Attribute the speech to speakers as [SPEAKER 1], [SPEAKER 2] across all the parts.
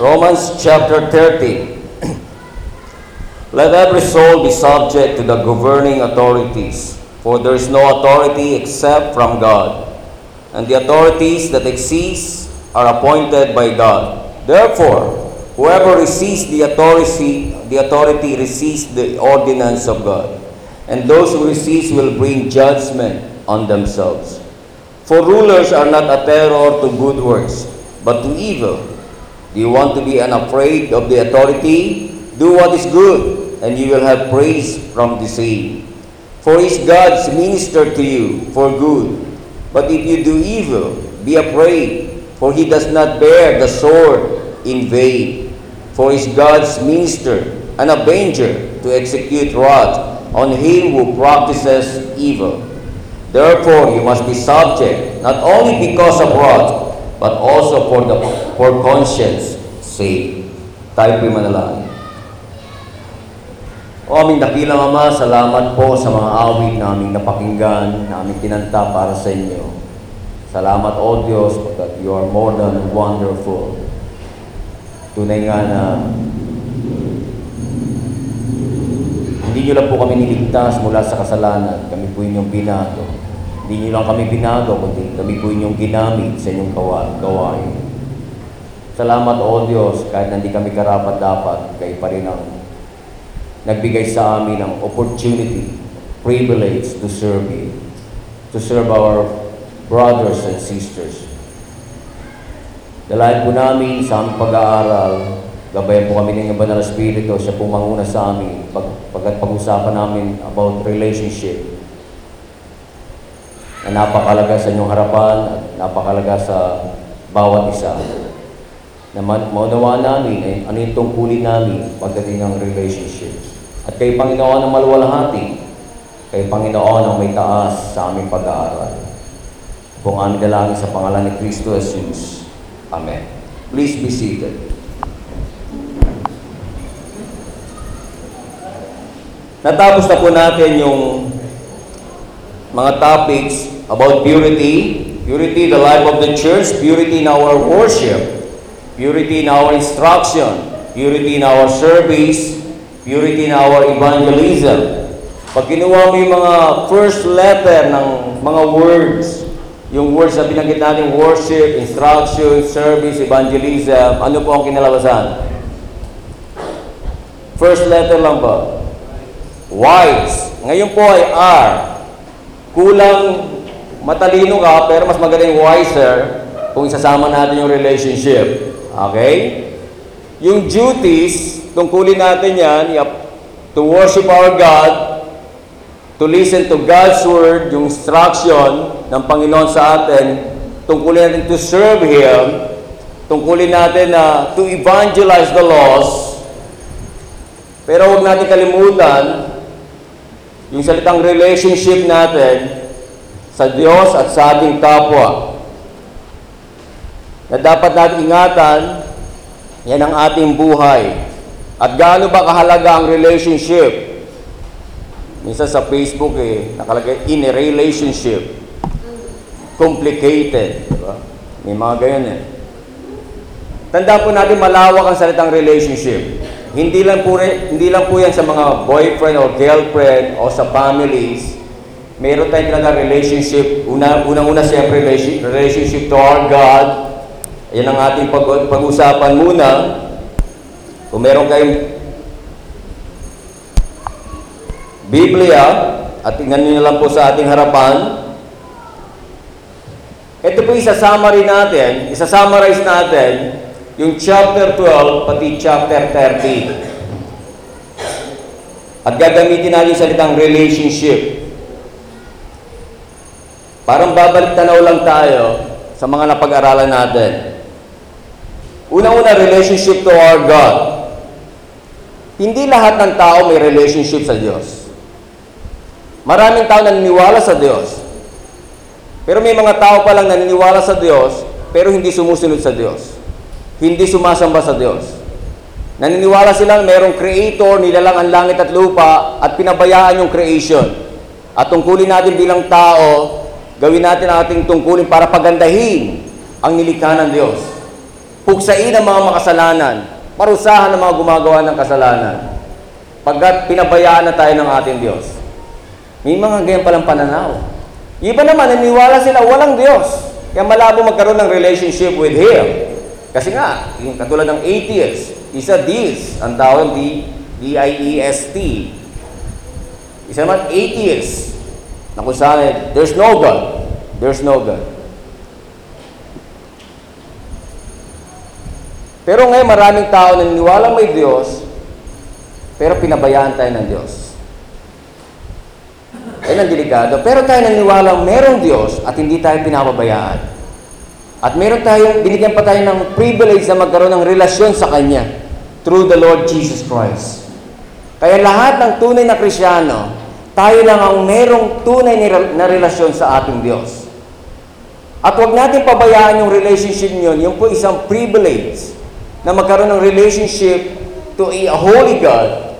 [SPEAKER 1] Romans chapter 13. Let every soul be subject to the governing authorities, for there is no authority except from God, and the authorities that exist are appointed by God. Therefore, whoever receives the authority, the authority receives the ordinance of God, and those who receive will bring judgment on themselves. For rulers are not a terror to good works, but to evil. Do you want to be unafraid of the authority? Do what is good, and you will have praise from the same. For he is God's minister to you for good. But if you do evil, be afraid, for he does not bear the sword in vain. For he is God's minister, an avenger to execute wrath on him who practices evil. Therefore, you must be subject, not only because of wrath, but also for the for conscience sake. Tayo po'y manalangin. O aming dakilang Ama, salamat po sa mga awit na aming napakinggan, na aming kinanta para sa inyo. Salamat, O Diyos, that you are more than wonderful. Tunay nga na hindi nyo lang po kami niligtas mula sa kasalanan. Kami po inyong binago. Hindi nyo lang kami binago, kundi kami po inyong ginamit sa inyong gawa- gawain. Salamat, O Diyos, kahit hindi kami karapat-dapat, kayo pa rin ang nagbigay sa amin ng opportunity, privilege to serve you, to serve our brothers and sisters. Dalayan po namin sa aming pag-aaral, gabayan po kami ng Banal na Espiritu, siya po manguna sa amin, pag, pagkat pag-usapan namin about relationship, na napakalaga sa inyong harapan at napakalaga sa bawat isa. Na ma- maunawaan namin eh, ano yung tungkulin namin pagdating ng relationship. At kay Panginoon ang maluwalhati, kay Panginoon ang may taas sa aming pag-aaral. Kung aming dalangin sa pangalan ni Kristo Jesus. Amen. Please be seated. Natapos na po natin yung mga topics about purity, purity the life of the church, purity in our worship, purity in our instruction, purity in our service, purity in our evangelism. Pag kinuha mo yung mga first letter ng mga words, yung words na binanggit natin, worship, instruction, service, evangelism, ano po ang kinalabasan? First letter lang ba? Wise. Ngayon po ay R. Kulang matalino ka, pero mas magaling wiser kung isasama natin yung relationship. Okay? Yung duties, tungkulin natin yan, to worship our God, to listen to God's Word, yung instruction ng Panginoon sa atin, tungkulin natin to serve Him, tungkulin natin na to evangelize the lost, pero huwag natin kalimutan yung salitang relationship natin sa Diyos at sa ating kapwa. Na dapat natin ingatan, yan ang ating buhay. At gaano ba kahalaga ang relationship? Minsan sa Facebook eh, nakalagay, in a relationship. Complicated. Di ba? May mga ganyan eh. Tandaan po natin malawak ang salitang relationship. Hindi lang po hindi lang po yan sa mga boyfriend or girlfriend o sa families. Meron tayong talaga relationship. Una, unang-una siyempre relation- relationship to our God. Yan ang ating pag- pag-usapan muna. Kung meron kayong Biblia, at tingnan niyo lang po sa ating harapan, ito po isa-summary natin, isa-summarize natin yung chapter 12 pati chapter 13. At gagamitin natin yung salitang relationship. Parang babalik tanaw lang tayo sa mga napag-aralan natin. Unang-una, relationship to our God. Hindi lahat ng tao may relationship sa Diyos. Maraming tao naniniwala sa Diyos. Pero may mga tao pa lang naniniwala sa Diyos, pero hindi sumusunod sa Diyos. Hindi sumasamba sa Diyos. Naniniwala sila na mayroong creator, nilalang ang langit at lupa, at pinabayaan yung creation. At tungkulin natin bilang tao, gawin natin ang ating tungkulin para pagandahin ang nilikha ng Diyos. Puksain ang mga makasalanan, parusahan ang mga gumagawa ng kasalanan. Pagkat pinabayaan na tayo ng ating Diyos. May mga ganyan palang pananaw. Iba naman, naniwala sila, walang Diyos. Kaya malabo magkaroon ng relationship with Him. Kasi nga, yung katulad ng atheist, isa this, ang tawag di, D-I-E-S-T. Isa naman atheist, na kung saan, there's no God. There's no God. Pero ngayon maraming tao na niniwalang may Diyos, pero pinabayaan tayo ng Diyos. Yan ang delikado. Pero tayo naniniwalang merong Diyos at hindi tayo pinapabayaan. At meron tayong, binigyan pa tayo ng privilege na magkaroon ng relasyon sa Kanya through the Lord Jesus Christ. Kaya lahat ng tunay na Krisyano, tayo lang ang merong tunay na relasyon sa ating Diyos. At huwag natin pabayaan yung relationship niyon, yung po isang privilege na magkaroon ng relationship to a holy God,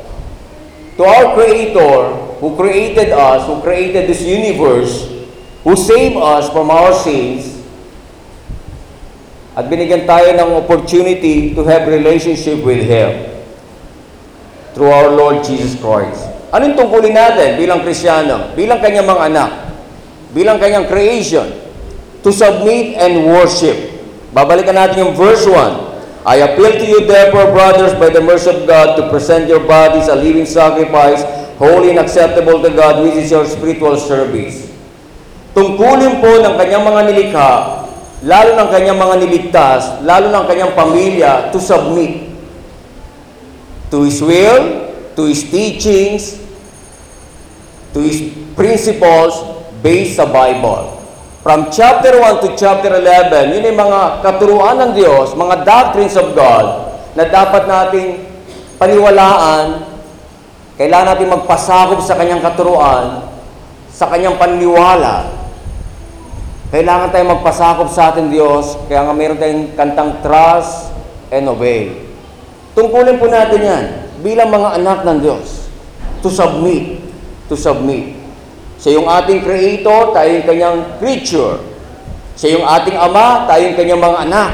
[SPEAKER 1] to our Creator, who created us, who created this universe, who saved us from our sins, at binigyan tayo ng opportunity to have relationship with Him through our Lord Jesus Christ. Anong tungkulin natin bilang Kristiyano, bilang kanyang mga anak, bilang kanyang creation? To submit and worship. Babalikan natin yung verse 1. I appeal to you therefore, brothers, by the mercy of God, to present your bodies a living sacrifice, holy and acceptable to God, which is your spiritual service. Tungkulin po ng kanyang mga nilikha, lalo ng kanyang mga niligtas, lalo ng kanyang pamilya, to submit to His will, to His teachings, to His principles based sa Bible. From chapter 1 to chapter 11, yun yung mga katuruan ng Diyos, mga doctrines of God na dapat nating paniwalaan, kailangan natin magpasakop sa kanyang katuruan, sa kanyang paniniwala. Kailangan tayong magpasakop sa ating Diyos, kaya nga meron tayong kantang trust and obey. Tungkulin po natin yan bilang mga anak ng Diyos. To submit. To submit. Siya yung ating creator, tayo yung kanyang creature. Siya yung ating ama, tayo yung kanyang mga anak.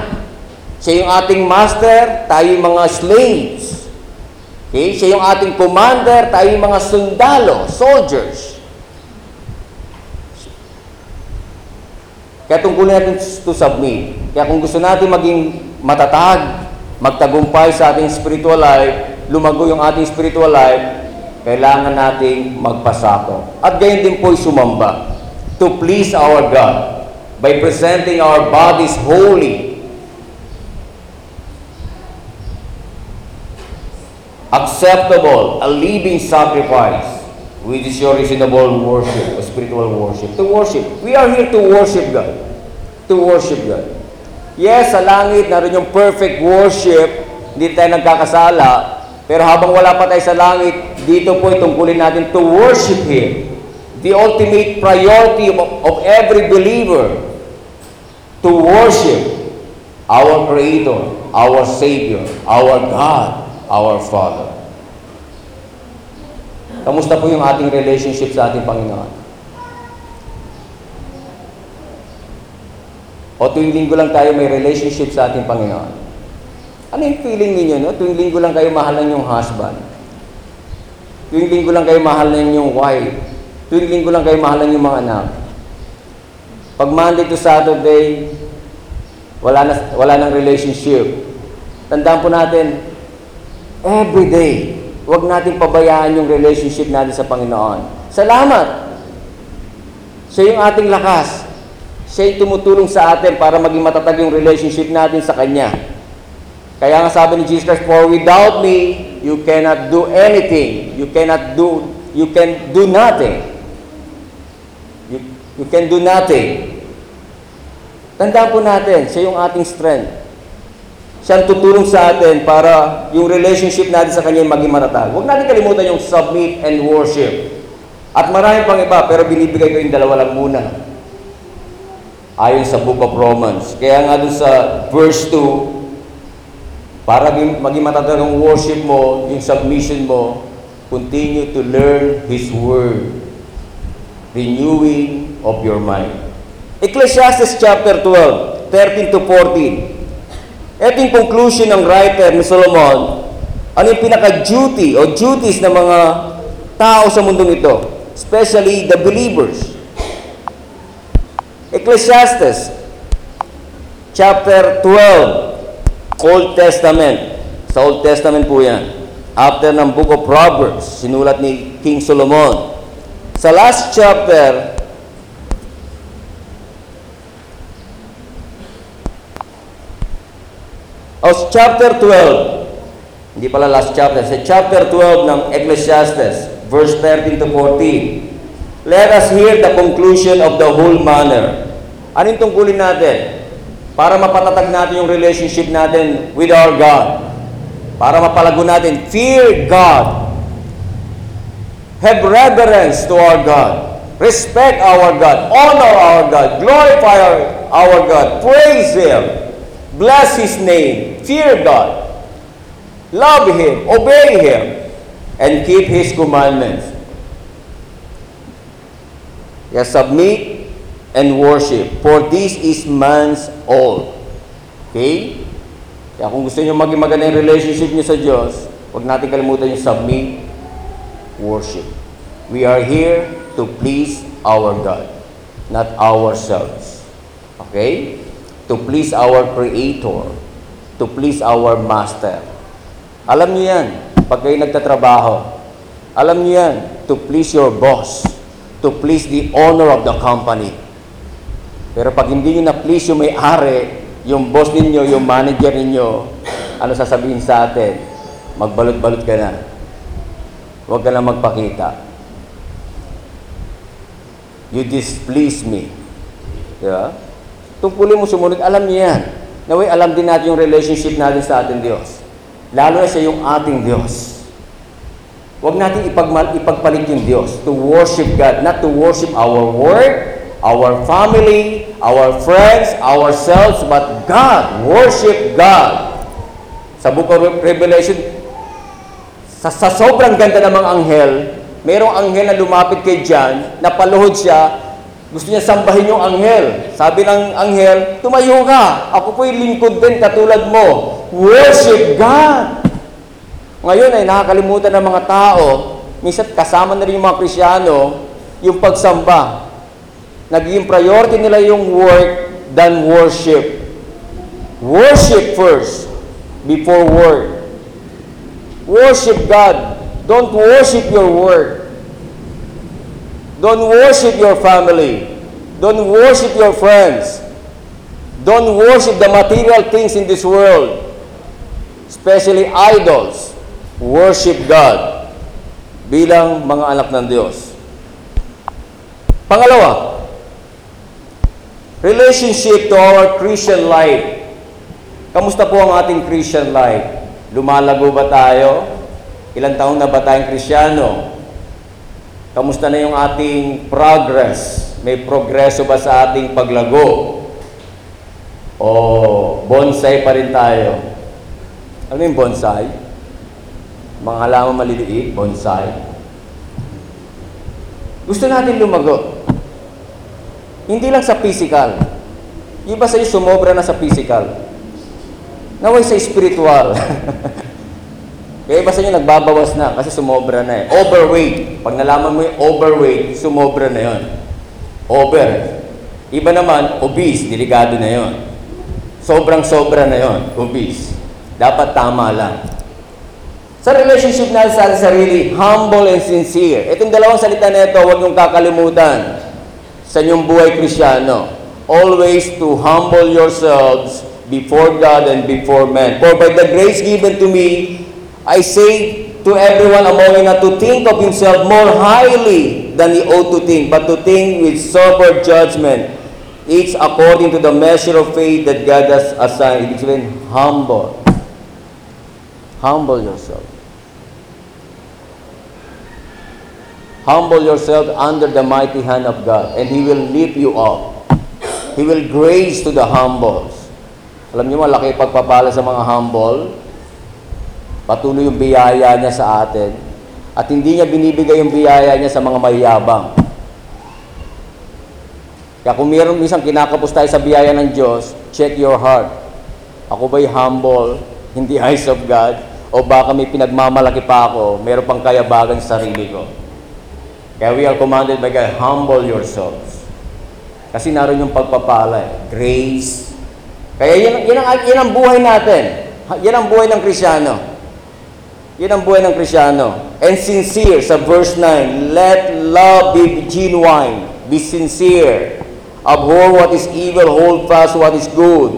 [SPEAKER 1] Siya yung ating master, tayo yung mga slaves. Okay? Siya yung ating commander, tayo yung mga sundalo, soldiers. Kaya tungkulin natin to submit. Kaya kung gusto natin maging matatag, magtagumpay sa ating spiritual life, lumago yung ating spiritual life, kailangan nating magpasako. At gayon din po'y sumamba to please our God by presenting our bodies holy, acceptable, a living sacrifice, which is your reasonable worship, a spiritual worship. To worship. We are here to worship God. To worship God. Yes, sa langit, naroon yung perfect worship, hindi tayo nagkakasala, pero habang wala pa tayo sa langit, dito po itungkulin natin to worship Him. The ultimate priority of, of every believer, to worship our Creator, our Savior, our God, our Father. Kamusta po yung ating relationship sa ating Panginoon? O tuwing linggo lang tayo may relationship sa ating Panginoon? Ano yung feeling ninyo, no? Tuwing linggo lang kayo mahal ng yung husband. Tuwing linggo lang kayo mahal ng yung wife. Tuwing linggo lang kayo mahal ng yung mga anak. Pag Monday to Saturday, wala, na, wala nang relationship. Tandaan po natin, every day, huwag natin pabayaan yung relationship natin sa Panginoon. Salamat! Siya yung ating lakas. Siya yung tumutulong sa atin para maging matatag yung relationship natin sa Kanya. Kaya nga sabi ni Jesus Christ, For without me, you cannot do anything. You cannot do, you can do nothing. You, you can do nothing. Tandaan po natin, siya yung ating strength. Siya ang tutulong sa atin para yung relationship natin sa Kanya maging matatag. Huwag natin kalimutan yung submit and worship. At marami pang iba, pero binibigay ko yung dalawa lang muna. Ayon sa Book of Romans. Kaya nga doon sa verse 2, para maging matatag ang worship mo, yung submission mo, continue to learn His Word. Renewing of your mind. Ecclesiastes chapter 12, 13 to 14. Ito conclusion ng writer ni Solomon. Ano yung pinaka-duty o duties ng mga tao sa mundong ito? Especially the believers. Ecclesiastes chapter 12, Old Testament. Sa Old Testament po yan. After ng Book of Proverbs, sinulat ni King Solomon. Sa last chapter, o chapter 12, hindi pala last chapter, sa chapter 12 ng Ecclesiastes, verse 13 to 14, let us hear the conclusion of the whole manner. Anong tungkulin natin? Para mapatatag natin yung relationship natin with our God. Para mapalago natin, fear God. Have reverence to our God. Respect our God. Honor our God. Glorify our, God. Praise Him. Bless His name. Fear God. Love Him. Obey Him. And keep His commandments. Yes, submit and worship. For this is man's all. Okay? Kaya kung gusto niyo maging maganda yung relationship niyo sa Diyos, huwag natin kalimutan yung submit, worship. We are here to please our God, not ourselves. Okay? To please our Creator, to please our Master. Alam niyo yan, pag kayo nagtatrabaho. Alam niyo yan, to please your boss, to please the owner of the company. Pero pag hindi niyo na-please yung may-ari, yung boss ninyo, yung manager ninyo, ano sasabihin sa atin? Magbalot-balot ka na. Huwag ka na magpakita. You displease me. Di? Tungkulin mo sumunod, alam niya yan. Naway, alam din natin yung relationship natin sa ating Diyos. Lalo na siya yung ating Diyos. Huwag natin ipagmal, ipagpalit yung Diyos. To worship God, not to worship our work, our family, our friends, ourselves, but God. Worship God. Sa Book of Revelation, sa, sa sobrang ganda ng mga anghel, merong anghel na lumapit kay John, napaluhod siya, gusto niya sambahin yung anghel. Sabi ng anghel, tumayo ka, ako po'y lingkod din katulad mo. Worship God! Ngayon ay nakakalimutan ng mga tao, minsan kasama na rin yung mga Krisyano, yung pagsamba. Naging priority nila yung work than worship. Worship first before work. Worship God. Don't worship your work. Don't worship your family. Don't worship your friends. Don't worship the material things in this world, especially idols. Worship God bilang mga anak ng Diyos. Pangalawa, relationship to our Christian life. Kamusta po ang ating Christian life? Lumalago ba tayo? Ilang taon na ba tayong Krisyano? Kamusta na yung ating progress? May progreso ba sa ating paglago? O bonsai pa rin tayo? Ano yung bonsai? Mga halaman maliliit, bonsai. Gusto natin lumago. Hindi lang sa physical. Iba sa'yo sumobra na sa physical. Naway sa spiritual. Kaya iba sa inyo nagbabawas na kasi sumobra na eh. Overweight. Pag nalaman mo yung overweight, sumobra na yon. Over. Iba naman, obese, delikado na yon. Sobrang sobra na yon, obese. Dapat tama lang. Sa relationship natin sa sarili, humble and sincere. Itong dalawang salita na ito, huwag niyong kakalimutan sa inyong buhay krisyano. Always to humble yourselves before God and before men. For by the grace given to me, I say to everyone among you not to think of himself more highly than he ought to think, but to think with sober judgment, each according to the measure of faith that God has assigned. Ibig sabihin, humble. Humble yourself. Humble yourself under the mighty hand of God, and He will lift you up. He will grace to the humbles. Alam niyo, malaki pagpapala sa mga humble. Patuloy yung biyaya niya sa atin. At hindi niya binibigay yung biyaya niya sa mga mayabang. Kaya kung mayroon minsan kinakapos tayo sa biyaya ng Diyos, check your heart. Ako ba'y humble in the eyes of God? O baka may pinagmamalaki pa ako, meron pang kayabagan sa sarili ko? Kaya we are commanded by God, humble yourselves. Kasi naroon yung pagpapala eh. Grace. Kaya yan, yan, ang, yan ang buhay natin. Yan ang buhay ng Krisyano. Yan ang buhay ng Krisyano. And sincere, sa verse 9, Let love be genuine. Be sincere. Abhor what is evil, hold fast what is good.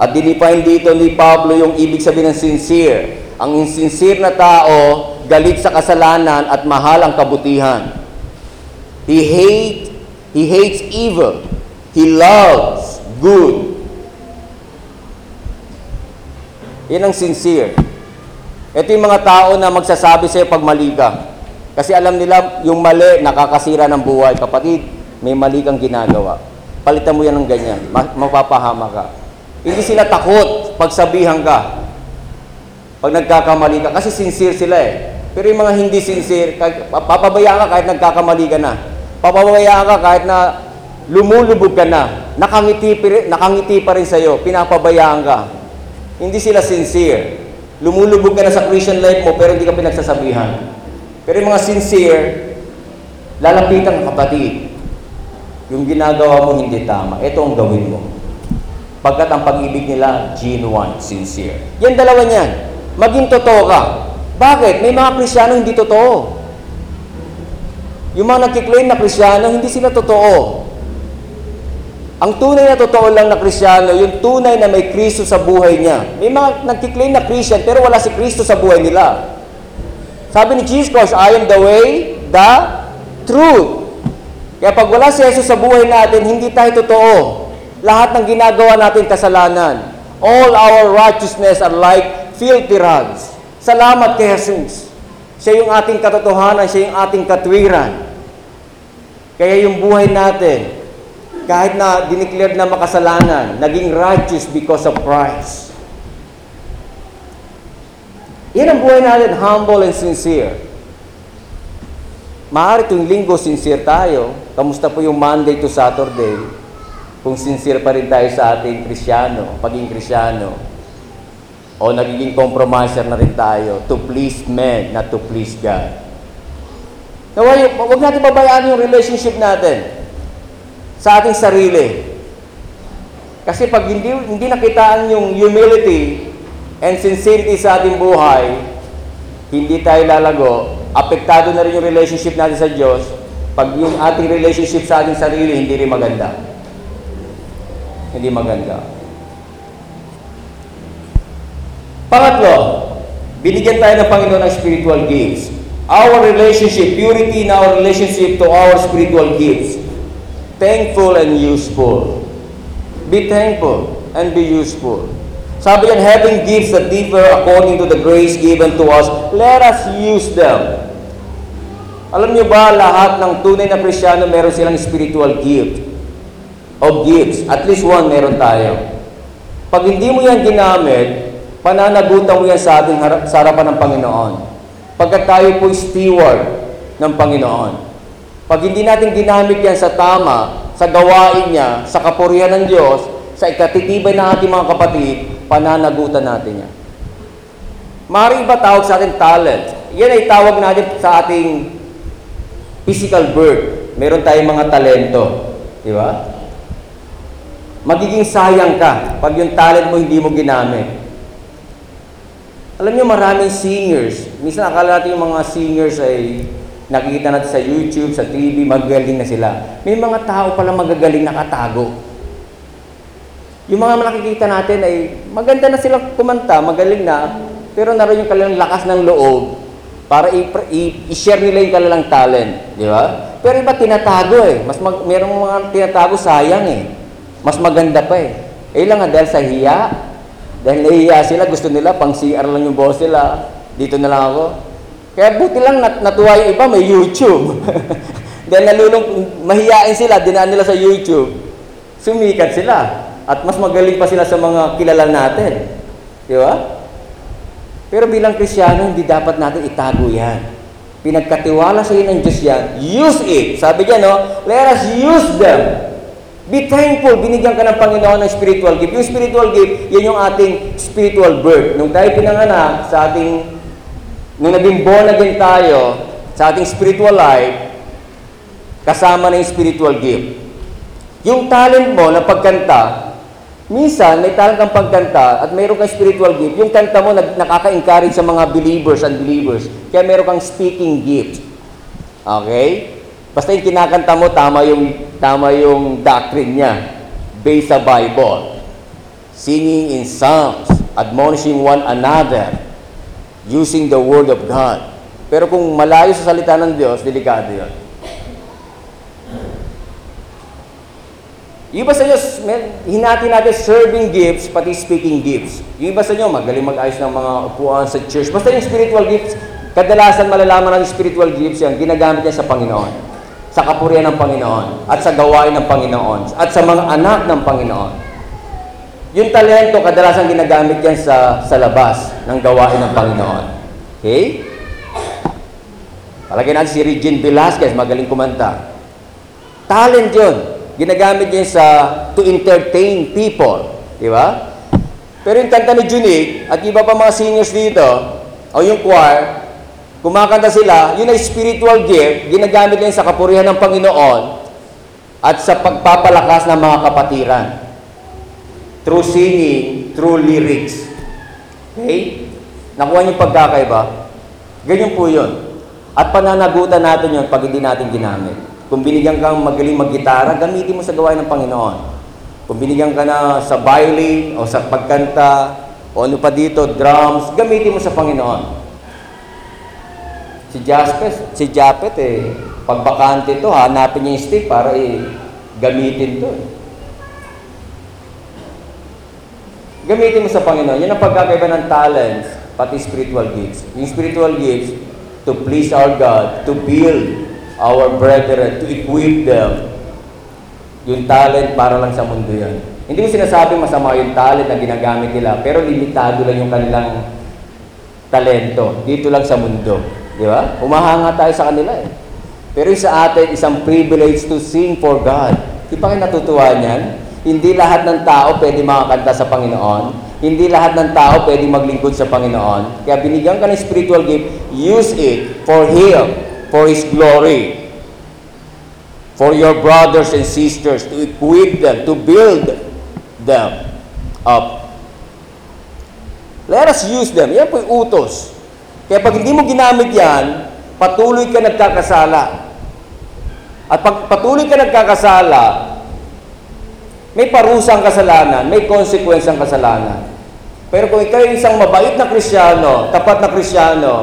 [SPEAKER 1] At dinifine dito ni Pablo yung ibig sabihin ng sincere. Ang insincere na tao, galit sa kasalanan at mahal ang kabutihan. He hate, he hates evil. He loves good. Yan ang sincere. Ito yung mga tao na magsasabi sa'yo pag mali ka. Kasi alam nila, yung mali, nakakasira ng buhay. Kapatid, may mali kang ginagawa. Palitan mo yan ng ganyan. Ma- mapapahama ka. Hindi sila takot pag sabihan ka. Pag nagkakamali ka. Kasi sincere sila eh. Pero yung mga hindi sincere, kahit- papabayaan ka kahit nagkakamali ka na. Papabayaan ka kahit na lumulubog ka na. Nakangiti, nakangiti pa rin sa'yo. Pinapabayaan ka. Hindi sila sincere. Lumulubog ka na sa Christian life mo pero hindi ka pinagsasabihan. Pero yung mga sincere, lalapitan ka kapatid. Yung ginagawa mo hindi tama. Ito ang gawin mo. Pagkat ang pag-ibig nila, genuine, sincere. Yan dalawa niyan. Maging totoo ka. Bakit? May mga Krisyano hindi totoo. Yung mga nagkiklaim na Krisyano, hindi sila totoo. Ang tunay na totoo lang na Krisyano, yung tunay na may Kristo sa buhay niya. May mga nagkiklaim na Christian, pero wala si Kristo sa buhay nila. Sabi ni Jesus Christ, I am the way, the truth. Kaya pag wala si Jesus sa buhay natin, hindi tayo totoo. Lahat ng ginagawa natin kasalanan. All our righteousness are like filthy rags. Salamat kay Jesus. Siya yung ating katotohanan, siya yung ating katwiran. Kaya yung buhay natin, kahit na dineclare na makasalanan, naging righteous because of Christ. Yan ang buhay natin, humble and sincere. Maaari tuwing linggo, sincere tayo. Kamusta po yung Monday to Saturday? Kung sincere pa rin tayo sa ating krisyano, pagiging krisyano. O nagiging compromiser na rin tayo to please men, not to please God. Naway, huwag natin babayaan yung relationship natin sa ating sarili. Kasi pag hindi, hindi nakitaan yung humility and sincerity sa ating buhay, hindi tayo lalago, apektado na rin yung relationship natin sa Diyos, pag yung ating relationship sa ating sarili, hindi rin maganda. Hindi maganda. Pangatlo, binigyan tayo ng Panginoon ng spiritual gifts. Our relationship, purity in our relationship to our spiritual gifts. Thankful and useful. Be thankful and be useful. Sabi yan, having gifts that differ according to the grace given to us, let us use them. Alam niyo ba, lahat ng tunay na Krisyano meron silang spiritual gift o gifts. At least one meron tayo. Pag hindi mo yan ginamit, pananagutan mo yan sa ating harap, sa harapan ng Panginoon. Pagkat tayo po steward ng Panginoon. Pag hindi natin ginamit yan sa tama, sa gawain niya, sa kapurihan ng Diyos, sa ikatitibay ng ating mga kapatid, pananagutan natin yan. Maaari iba tawag sa ating talent. Yan ay tawag natin sa ating physical birth. Meron tayong mga talento. Di ba? Magiging sayang ka pag yung talent mo hindi mo ginamit. Alam niyo maraming singers. Minsan akala natin yung mga singers ay nakikita natin sa YouTube, sa TV, magagaling na sila. May mga tao pala magagaling nakatago. Yung mga nakikita natin ay maganda na silang kumanta, magaling na, pero naroon yung kanilang lakas ng loob para i-share nila yung kanilang talent. Di ba? Pero iba tinatago eh. Mas mag, merong mga tinatago sayang eh. Mas maganda pa eh. Eh lang nga dahil sa hiya. Dahil nahihiya sila, gusto nila, pang CR lang yung boss nila. Dito na lang ako. Kaya buti lang nat natuwa yung iba, may YouTube. dahil nalulung, mahiyain sila, dinaan nila sa YouTube. Sumikat sila. At mas magaling pa sila sa mga kilala natin. Di ba? Pero bilang Krisyano, hindi dapat natin itago yan. Pinagkatiwala sa iyo ng Diyos yan, use it. Sabi niya, no? Let us use them.
[SPEAKER 2] Be thankful, binigyan ka ng Panginoon ng spiritual gift. Yung spiritual gift, yan yung ating spiritual birth. Nung tayo pinanganak sa ating, nung naging born again tayo, sa ating spiritual life, kasama na yung spiritual gift. Yung talent mo na pagkanta, minsan may talent kang pagkanta at mayroon kang spiritual gift. Yung kanta mo nakaka-encourage sa mga believers and believers. Kaya mayroon kang speaking gift. Okay? Basta yung kinakanta mo, tama yung, tama yung doctrine niya. Based sa Bible. Singing in psalms, admonishing one another, using the word of God. Pero kung malayo sa salita ng Diyos, delikado yun. Iba sa inyo, hinati natin serving gifts, pati speaking gifts. Yung iba sa inyo, magaling mag-ayos ng mga upuan sa church. Basta yung spiritual gifts, kadalasan malalaman ng spiritual gifts yan, ginagamit niya sa Panginoon. Sa kapurihan ng Panginoon. At sa gawain ng Panginoon. At sa mga anak ng Panginoon. Yung talento, kadalasan ginagamit yan sa, sa labas ng gawain ng Panginoon. Okay? Palagay natin si Regine Velasquez, magaling kumanta. Talent yun. Ginagamit niya sa to entertain people. Di ba? Pero yung kanta ni Junique at iba pa mga singers dito, o yung choir, kumakanta sila, yun ay spiritual gift, ginagamit niya sa kapurihan ng Panginoon at sa pagpapalakas ng mga kapatiran. Through singing, through lyrics. Okay? Nakuha niyo pagkakaiba? Ganyan po yun. At pananagutan natin yun pag hindi natin ginamit. Kung binigyan kang magaling maggitara, gamitin mo sa gawain ng Panginoon. Kung binigyan ka na sa violin o sa pagkanta o ano pa dito, drums, gamitin mo sa Panginoon. Si Jaspet, si Japet eh, pag bakante to, hanapin niya yung stick para eh, gamitin to. eh. Gamitin mo sa Panginoon. Yan ang pagkakaiba ng talents, pati spiritual gifts. Yung spiritual gifts, to please our God, to build our brethren, to equip them. Yung talent para lang sa mundo yan. Hindi ko sinasabing masama yung talent na ginagamit nila, pero limitado lang yung kanilang talento. Dito lang sa mundo. Di ba? Umahanga tayo sa kanila eh. Pero sa atin, isang privilege to sing for God. Di ba kayo natutuwa niyan? Hindi lahat ng tao pwede makakanta sa Panginoon. Hindi lahat ng tao pwede maglingkod sa Panginoon. Kaya binigyan ka ng spiritual gift, use it for Him, for His glory. For your brothers and sisters, to equip them, to build them up. Let us use them. Yan po yung utos. Kaya pag hindi mo ginamit yan, patuloy ka nagkakasala. At pag patuloy ka nagkakasala, may parusang kasalanan, may consequence ang kasalanan. Pero kung ikaw ay isang mabait na Krisyano, tapat na Krisyano,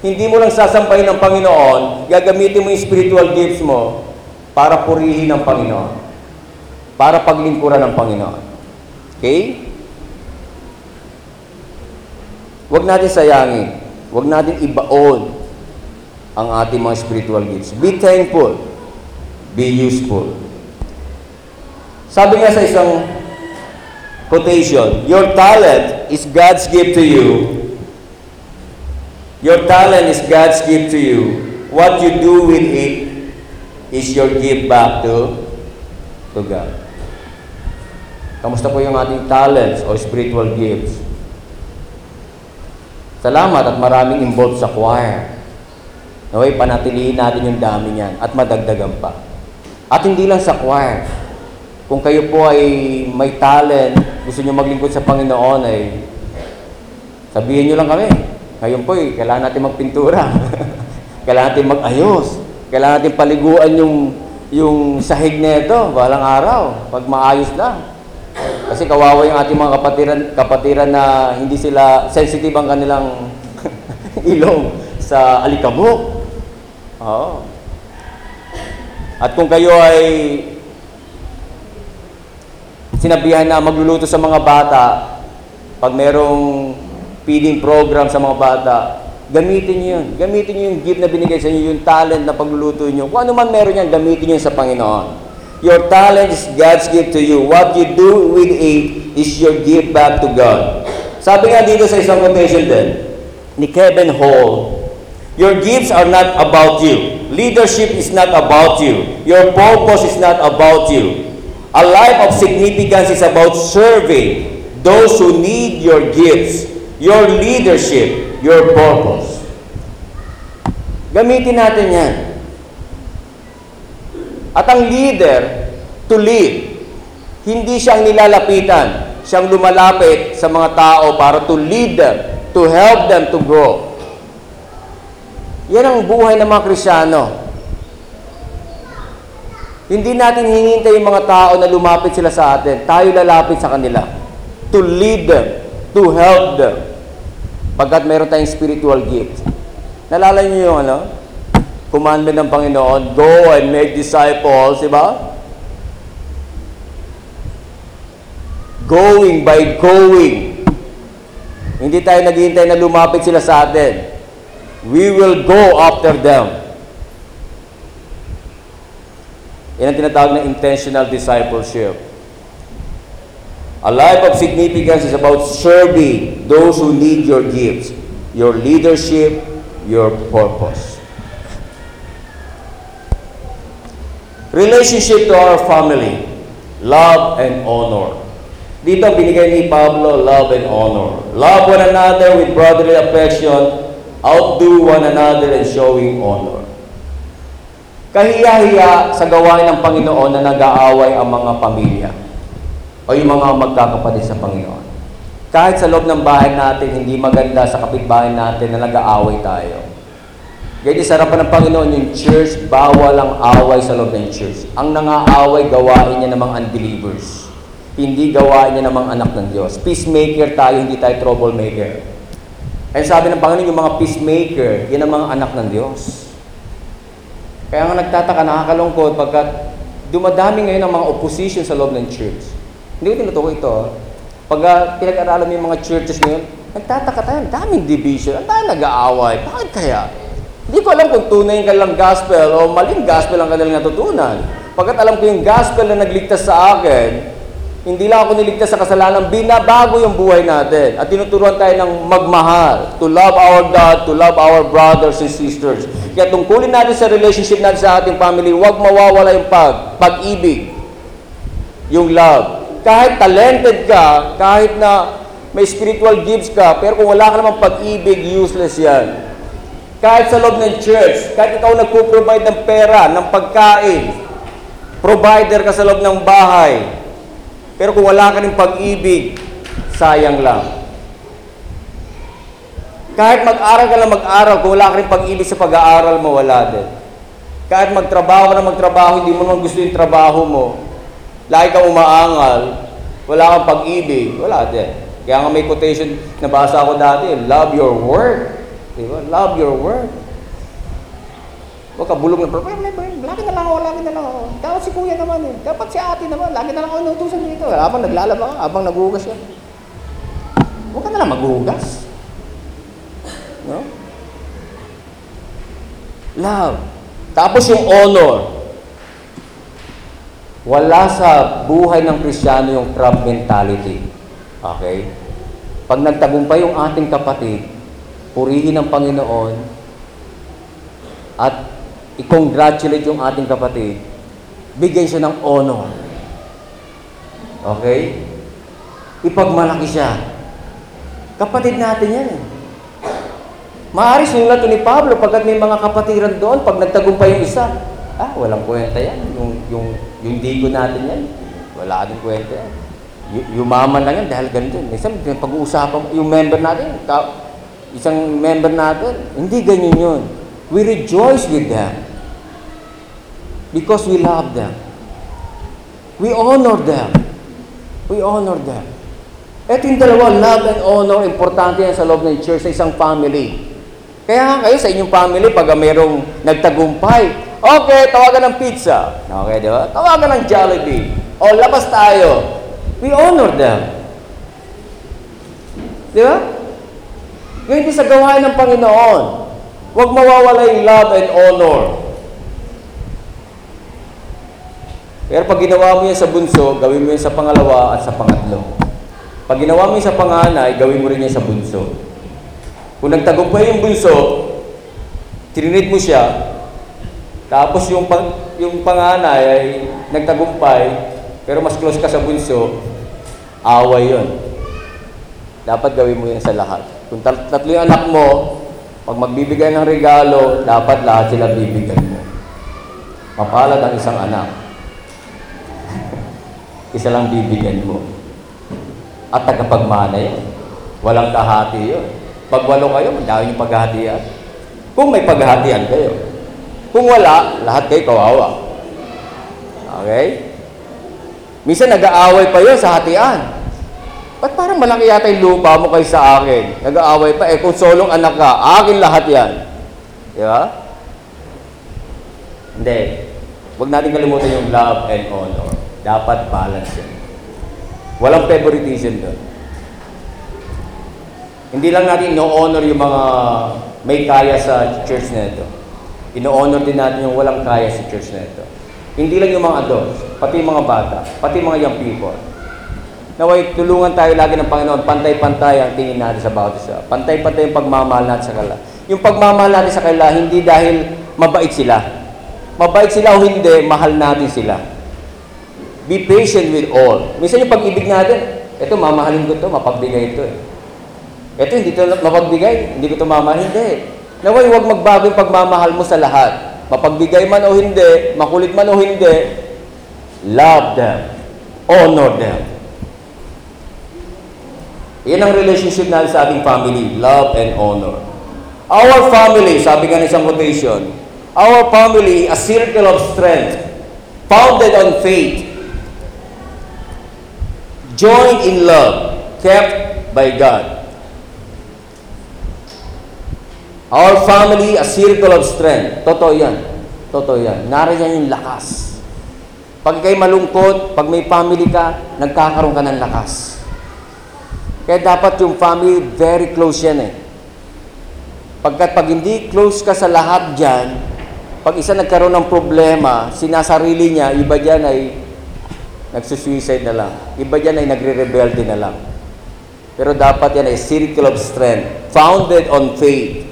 [SPEAKER 2] hindi mo lang sasampahin ng Panginoon, gagamitin mo yung spiritual gifts mo para purihin ng Panginoon. Para paglingkuran ng Panginoon. Okay? Huwag natin sayangin. Huwag natin ibaon ang ating mga spiritual gifts. Be thankful. Be useful. Sabi nga sa isang quotation, Your talent is God's gift to you. Your talent is God's gift to you. What you do with it is your gift back to, to God. Kamusta po yung ating talents o spiritual gifts? Salamat at maraming involved sa choir. Naway, panatilihin natin yung dami niyan at madagdagan pa. At hindi lang sa choir. Kung kayo po ay may talent, gusto nyo maglingkod sa Panginoon, ay sabihin nyo lang kami. Ngayon po, eh, kailangan natin magpintura. kailangan natin mag-ayos. Kailangan natin paliguan yung, yung sahig nito, balang araw, pag maayos na. Kasi kawawa yung ating mga kapatiran, kapatiran na hindi sila sensitive ang kanilang ilong sa alikabok. Oo. At kung kayo ay sinabihan na magluluto sa mga bata, pag merong feeding program sa mga bata, gamitin niyo yun. Gamitin niyo yung gift na binigay sa inyo, yung talent na pagluluto niyo. Kung ano man meron yan, gamitin niyo sa Panginoon. Your talent is God's gift to you. What you do with it is your gift back to God. Sabi nga dito sa isang quotation din, ni Kevin Hall, Your gifts are not about you. Leadership is not about you. Your purpose is not about you.
[SPEAKER 1] A life of significance is about serving those who need your gifts, your leadership, your purpose. Gamitin natin yan. At ang leader, to lead, hindi siyang nilalapitan, siyang lumalapit sa mga tao para to lead them, to help them to grow. Yan ang buhay ng mga Krisyano. Hindi natin hinihintay yung mga tao na lumapit sila sa atin. Tayo lalapit sa kanila. To lead them, to help them. Pagkat meron tayong spiritual gift. Nalala niyo yung ano? Commandment ng Panginoon, go and make disciples, di ba? Going by going. Hindi tayo naghihintay na lumapit sila sa atin. We will go after them. Yan ang tinatawag na intentional discipleship. A life of significance is about serving those who need your gifts, your leadership, your purpose. Relationship to our family, love and honor. Dito binigay ni Pablo love and honor. Love one another with brotherly affection, outdo one another in showing honor. Kahiya-hiya sa gawain ng Panginoon na nag-aaway ang mga pamilya o yung mga magkakapatid sa Panginoon. Kahit sa loob ng bahay natin, hindi maganda sa kapitbahay natin na nag-aaway tayo. Ganyan sa harapan ng Panginoon, yung church, bawal ang away sa loob ng church. Ang nangaaway, gawain niya ng mga unbelievers. Hindi gawain niya ng mga anak ng Diyos. Peacemaker tayo, hindi tayo troublemaker. Ay sabi ng Panginoon, yung mga peacemaker, yan ang mga anak ng Diyos. Kaya nga nagtataka, nakakalungkot pagkat dumadami ngayon ang mga opposition sa loob ng church. Hindi ko tinutukoy ito. ah. Pag pinag-aralan mo yung mga churches ngayon, nagtataka tayo, ang daming division, ang daming nag-aaway. Bakit kaya? Hindi ko alam kung tunay yung kanilang gospel o maling gospel ang kanilang natutunan. Pagkat alam ko yung gospel na nagligtas sa akin, hindi lang ako niligtas sa kasalanan, binabago yung buhay natin. At tinuturuan tayo ng magmahal, to love our God, to love our brothers and sisters. Kaya tungkulin natin sa relationship natin sa ating family, huwag mawawala yung pag, pag-ibig, yung love. Kahit talented ka, kahit na may spiritual gifts ka, pero kung wala ka namang pag-ibig, useless yan. Kahit sa loob ng church, kahit ikaw nagpo-provide ng pera, ng pagkain, provider ka sa loob ng bahay, pero kung wala ka rin pag-ibig, sayang lang. Kahit mag-aral ka lang mag-aral, kung wala ka rin pag-ibig sa pag-aaral mo, wala din. Kahit magtrabaho ka na magtrabaho, hindi mo naman gusto yung trabaho mo, lagi kang umaangal, wala kang pag-ibig, wala din. Kaya nga may quotation, nabasa ko dati, love your work. Diba? Love your work. Huwag ka bulong na, burn, lagi na lang ako, lagi na lang ako. Dapat si kuya naman eh. Dapat si ate naman, lagi na lang ako inutusan dito. Habang naglalaba ka, habang naghugas ka. Huwag ka na lang maghugas. No? Love. Tapos yung honor. Wala sa buhay ng Kristiyano yung crab mentality. Okay? Pag nagtagumpay yung ating kapatid, purihin ang Panginoon at i-congratulate yung ating kapatid, bigyan siya ng honor. Okay? Ipagmalaki siya. Kapatid natin yan eh. Maaari sinulat ni Pablo pagkat may mga kapatiran doon, pag nagtagumpay yung isa, ah, walang kwenta yan. Yung, yung, yung digo natin yan, wala din kwenta yan. Y- yumaman lang yan dahil ganito. Minsan, pag-uusapan, yung member natin, ka- isang member natin, hindi ganyan yun. We rejoice with them because we love them. We honor them. We honor them. Ito yung dalawa, love and honor, importante yan sa loob ng church, sa isang family. Kaya kayo sa inyong family, pag mayroong nagtagumpay, okay, tawagan ng pizza. Okay, di ba? Tawagan ng Jollibee. O, labas tayo. We honor them. Di ba? Ngayon sa gawain ng Panginoon, huwag mawawala yung love and honor. Pero pag ginawa mo yan sa bunso, gawin mo yan sa pangalawa at sa pangatlo. Pag ginawa mo yan sa panganay, gawin mo rin yan sa bunso. Kung nagtagumpay yung bunso, trinid mo siya, tapos yung, pang, yung panganay ay nagtagumpay,
[SPEAKER 2] Pero mas close ka sa bunso, away yon. Dapat gawin mo yun sa lahat. Kung tat- tatlo yung anak mo, pag magbibigay ng regalo, dapat lahat sila bibigyan mo. Mapalad ang isang anak. Isa lang bibigyan mo. At tagapagmana yun. Walang kahati yun. Pag walo kayo, madami yung paghahatian. Kung may paghahatian kayo. Kung wala, lahat kayo kawawa. Okay? Minsan nag-aaway pa yun sa hatian. Ba't parang malaki yata yung lupa mo kaysa sa akin? Nag-aaway pa. Eh kung solong anak ka, akin lahat yan. Di ba? Hindi. Huwag natin kalimutan yung love and honor. Dapat balance yan. Walang favoritism doon. Hindi lang natin ino-honor yung mga may kaya sa church na ito. Ino-honor din natin yung walang kaya sa church na ito. Hindi lang yung mga adults, pati mga bata, pati mga young people. Naway, tulungan tayo lagi ng Panginoon, pantay-pantay ang tingin natin sa bawat isa. Pantay-pantay yung pagmamahal natin sa kanila. Yung pagmamahal natin sa kanila, hindi dahil mabait sila. Mabait sila o hindi, mahal natin sila. Be patient with all. Minsan yung pag-ibig natin, ito, mamahalin ko to, mapagbigay ito eh. Ito, hindi to mapagbigay, hindi ko to mamahal, hindi. Naway, huwag magbago yung pagmamahal mo sa lahat. Mapagbigay man o hindi, makulit man o hindi, love them, honor them. Yan ang relationship natin sa ating family, love and honor. Our family, sabi nga ng isang quotation, our family, a circle of strength, founded on faith, joined in love, kept by God. Our family, a circle of strength. Totoo yan. Totoo yan. Nariyan yung lakas. Pag kayo malungkot, pag may family ka, nagkakaroon ka ng lakas. Kaya dapat yung family, very close yan eh. Pagkat pag hindi close ka sa lahat dyan, pag isa nagkaroon ng problema, sinasarili niya, iba dyan ay nagsusuicide na lang. Iba dyan ay nagre-rebelde na lang. Pero dapat yan ay circle of strength, founded on faith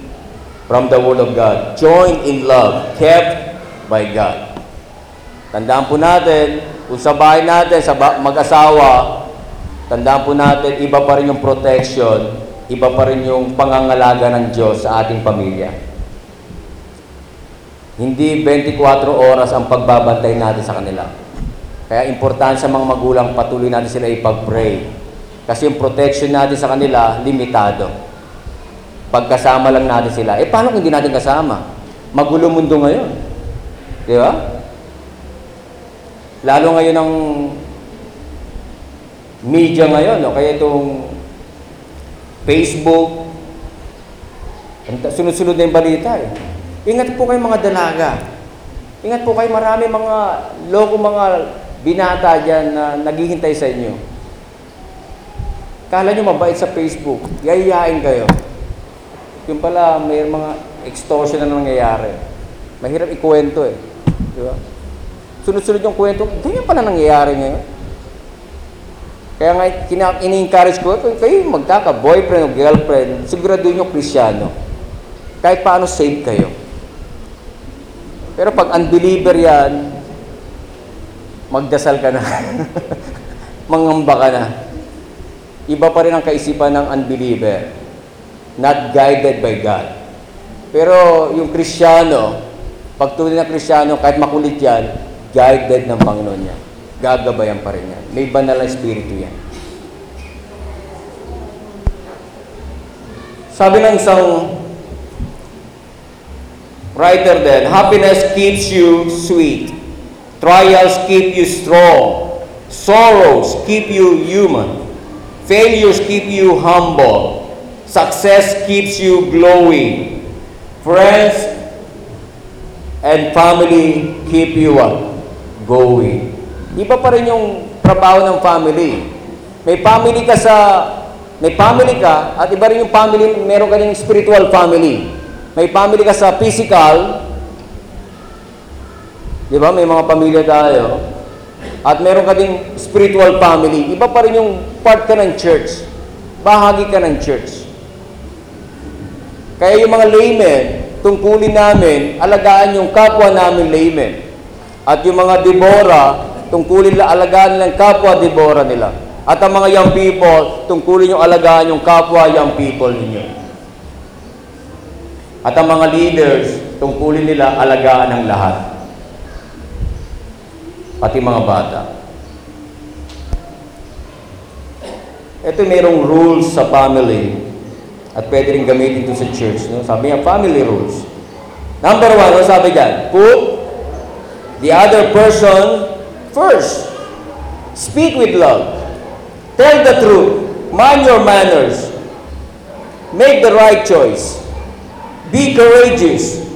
[SPEAKER 2] from the Word of God, joined in love, kept by God. Tandaan po natin, kung sa bahay natin, sa mag-asawa, tandaan po natin, iba pa rin yung protection, iba pa rin yung pangangalaga ng Diyos sa ating pamilya. Hindi 24 oras ang pagbabantay natin sa kanila. Kaya importante sa mga magulang, patuloy natin sila ipag-pray. Kasi yung protection natin sa kanila, limitado. Pagkasama lang natin sila. Eh, paano kung hindi natin kasama? Magulo mundo ngayon. Di ba? Lalo ngayon ang media ngayon, o kaya itong Facebook, sunod-sunod na yung balita eh. Ingat po kayo mga dalaga. Ingat po kayo marami mga loko mga binata dyan na naghihintay sa inyo. Kala nyo mabait sa Facebook, yayayain kayo. Yung pala, may mga extortion na nangyayari. Mahirap ikwento eh. Di ba? Sunod-sunod yung kwento, ganyan pala nangyayari ngayon. Kaya nga, kina- ini-encourage ko, kayo- kayo magkaka, boyfriend o girlfriend, sigurado nyo kristyano. Kahit paano safe kayo. Pero pag unbeliever yan, magdasal ka na. Mangamba ka na. Iba pa rin ang kaisipan ng unbeliever. Not guided by God. Pero yung kristyano, pag na kristyano, kahit makulit yan, guided ng Panginoon yan. Gagabayan pa rin yan. May banal na espiritu yan. Sabi ng isang writer din, happiness keeps you sweet. Trials keep you strong. Sorrows keep you human. Failures keep you humble. Success keeps you glowing. Friends and family keep you what? Going. Iba pa rin yung trabaho ng family. May family ka sa may family ka at iba rin yung family, meron ka rin spiritual family. May family ka sa physical, di ba? May mga pamilya tayo. At meron ka ding spiritual family. Iba pa rin yung part ka ng church. Bahagi ka ng church. Kaya yung mga laymen, tungkulin namin, alagaan yung kapwa namin laymen. At yung mga Deborah, tungkulin nila alagaan ang kapwa Deborah nila. At ang mga young people, tungkulin yung alagaan yung kapwa young people ninyo. At ang mga leaders, tungkulin nila alagaan ang lahat. Pati mga bata. Ito merong rules sa family at pwede rin gamitin ito sa church. No? Sabi niya, family rules. Number one, ano sabi dyan? Put the other person first. Speak with love. Tell the truth. Mind your manners. Make the right choice. Be courageous.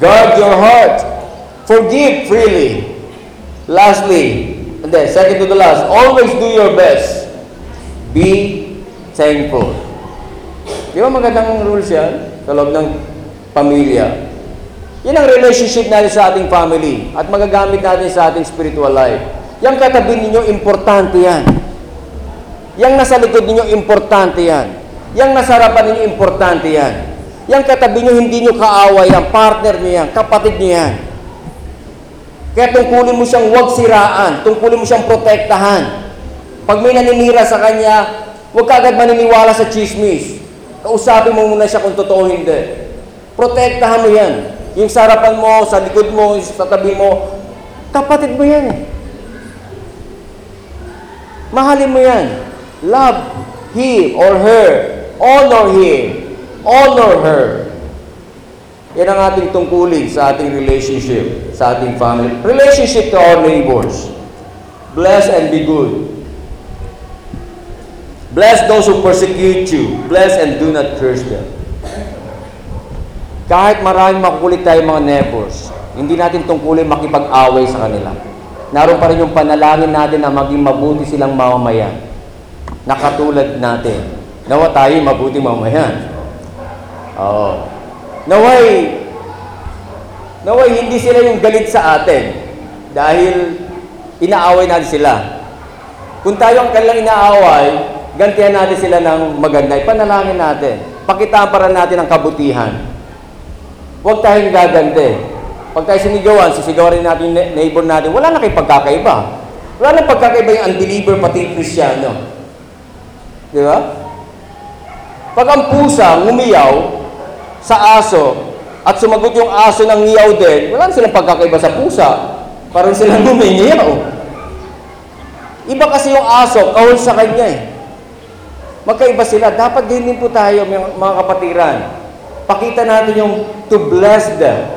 [SPEAKER 2] Guard your heart. Forgive freely. Lastly, and then second to the last, always do your best. Be thankful. Di ba magandang rules yan sa loob ng pamilya? Yan ang relationship natin sa ating family at magagamit natin sa ating spiritual life. Yang katabi ninyo, importante yan. Yang nasa likod ninyo, importante yan. Yang nasa harapan ninyo, importante yan. Yang katabi nyo, hindi nyo kaaway yan, partner nyo yan, kapatid nyo yan. Kaya tungkulin mo siyang huwag siraan, tungkulin mo siyang protektahan. Pag may naninira sa kanya, huwag ka agad maniniwala sa chismis. Kausapin mo muna siya kung totoo hindi. Protektahan mo yan. Yung sa harapan mo, sa likod mo, sa tabi mo, kapatid mo yan eh. Mahalin mo yan. Love him or her. Honor him. Honor her. Yan ang ating tungkulin sa ating relationship, sa ating family. Relationship to our neighbors. Bless and be good. Bless those who persecute you. Bless and do not curse them. Kahit maraming makukulit tayo mga neighbors, hindi natin tungkulin makipag-away sa kanila. Naroon pa rin yung panalangin natin na maging mabuti silang mamamayan. Nakatulad natin. Nawa tayo mabuti mamamayan. Oo. Naway, naway hindi sila yung galit sa atin dahil inaaway natin sila. Kung tayo ang kanilang inaaway, gantihan natin sila ng maganda. Ipanalangin natin. Pakitaan para natin ang kabutihan. Huwag tayong gaganti. Pag tayo sinigawan, sisigawan rin natin neighbor natin, wala na kayong pagkakaiba. Wala na pagkakaiba yung unbeliever pati yung. Di ba? Pag ang pusa ngumiyaw sa aso at sumagot yung aso ng ngiyaw din, wala na silang pagkakaiba sa pusa. Parang silang ngumingiyaw. Iba kasi yung aso, kahol sa kanya eh. Magkaiba sila. Dapat din po tayo, mga kapatiran. Pakita natin yung to bless them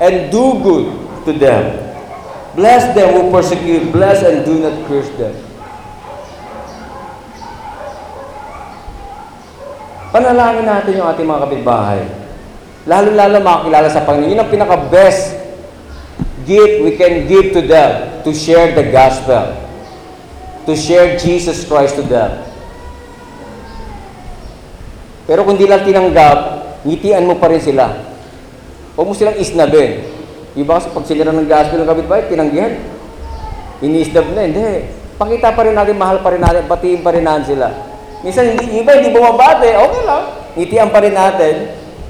[SPEAKER 2] and do good to them. Bless them who persecute, bless and do not curse them. Panalangin natin yung ating mga kapitbahay. Lalo-lalo makakilala sa Panginoon. Yun ang pinaka-best gift we can give to them to share the gospel. To share Jesus Christ to them. Pero kung di lang tinanggap, ngitian mo pa rin sila. Huwag mo silang isnabin. Iba kasi pag sinira ng gospel ng kapitbahay, tinanggihan. Iniisnab na, hindi. Pakita pa rin natin, mahal pa rin natin, batiin pa rin natin sila. Minsan, hindi, iba hindi bumabate, okay lang. Ngitian pa rin natin.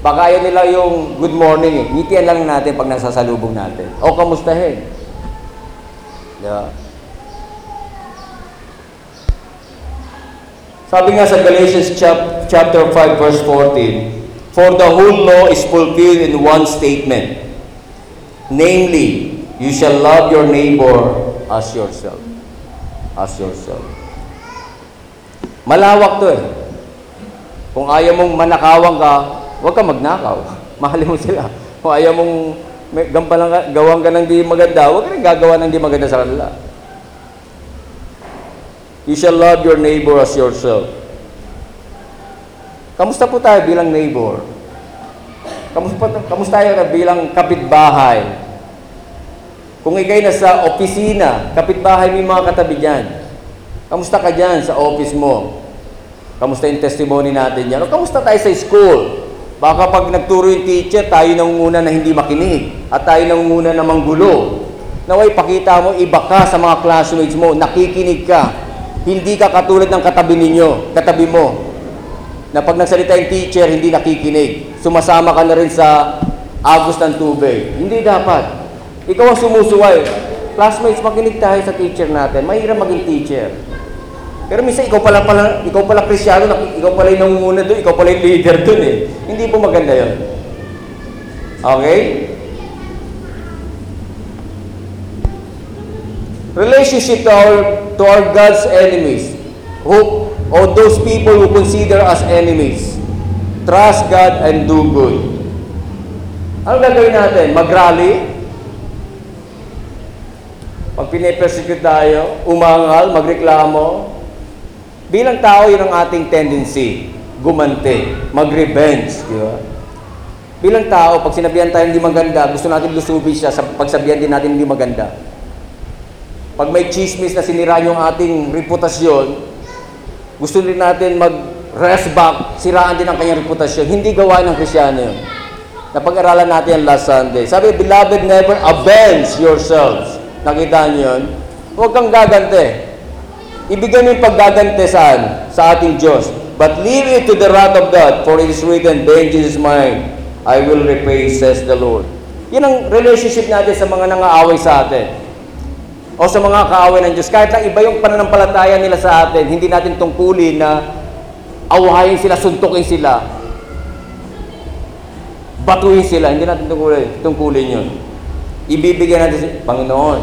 [SPEAKER 2] Baka ayaw nila yung good morning eh. Ngitian lang natin pag nasasalubong natin. O kamustahin. Yeah. Sabi nga sa Galatians chap- chapter 5 verse 14, For the whole law is fulfilled in one statement, namely, you shall love your neighbor as yourself. As yourself. Malawak to eh. Kung ayaw mong manakawang ka, huwag ka magnakaw. Mahalin mo sila. Kung ayaw mong may, gampalang gawang ka ng di maganda, huwag ka gagawa ng di maganda sa kanila. You shall love your neighbor as yourself. Kamusta po tayo bilang neighbor? Kamusta, kamusta tayo bilang kapitbahay? Kung ikay nasa opisina, kapitbahay yung mga katabi dyan. Kamusta ka dyan sa office mo? Kamusta yung testimony natin yan? O kamusta tayo sa school? Baka pag nagturo yung teacher, tayo nangunguna na hindi makinig. At tayo nangunguna na manggulo. Naway, pakita mo, iba ka sa mga classmates mo, nakikinig ka. Hindi ka katulad ng katabi ninyo, katabi mo. Na pag nagsalita yung teacher, hindi nakikinig. Sumasama ka na rin sa agos ng tubig. Hindi dapat. Ikaw ang sumusuway. classmates, makinig tayo sa teacher natin. Mahirap maging teacher. Pero minsan ikaw pala pala, ikaw pala kristyano, nak- ikaw pala yung nangunguna doon, ikaw pala yung leader doon eh. Hindi po maganda yun. Okay? Relationship to our, to our God's enemies, who, or those people who consider us enemies. Trust God and do good. Ano gagawin natin? Mag-rally? Pag pinipersecute tayo, umangal, magreklamo, bilang tao, yun ang ating tendency. Gumante, mag-revenge, di ba? Bilang tao, pag sinabihan tayo hindi maganda, gusto natin lusubin siya sa pagsabihan din natin hindi maganda. Pag may chismis na sinira yung ating reputasyon, gusto rin natin mag-rest back, siraan din ang kanyang reputasyon. Hindi gawain ng Krisyano yun. Napag-aralan natin yan last Sunday. Sabi, Beloved, never avenge yourselves. Nakita niyo yun? Huwag kang gagante. Ibigay mo yung paggagante saan? Sa ating Diyos. But leave it to the wrath of God, for it is written, Vengeance is mine, I will repay, says the Lord. Yan ang relationship natin sa mga nangaaway sa atin. O sa mga kaaway ng Diyos. Kahit na iba yung pananampalataya nila sa atin, hindi natin tungkulin na awahin sila, suntukin sila, batuhin sila. Hindi natin tungkulin, tungkulin yun. Ibibigyan natin si Panginoon.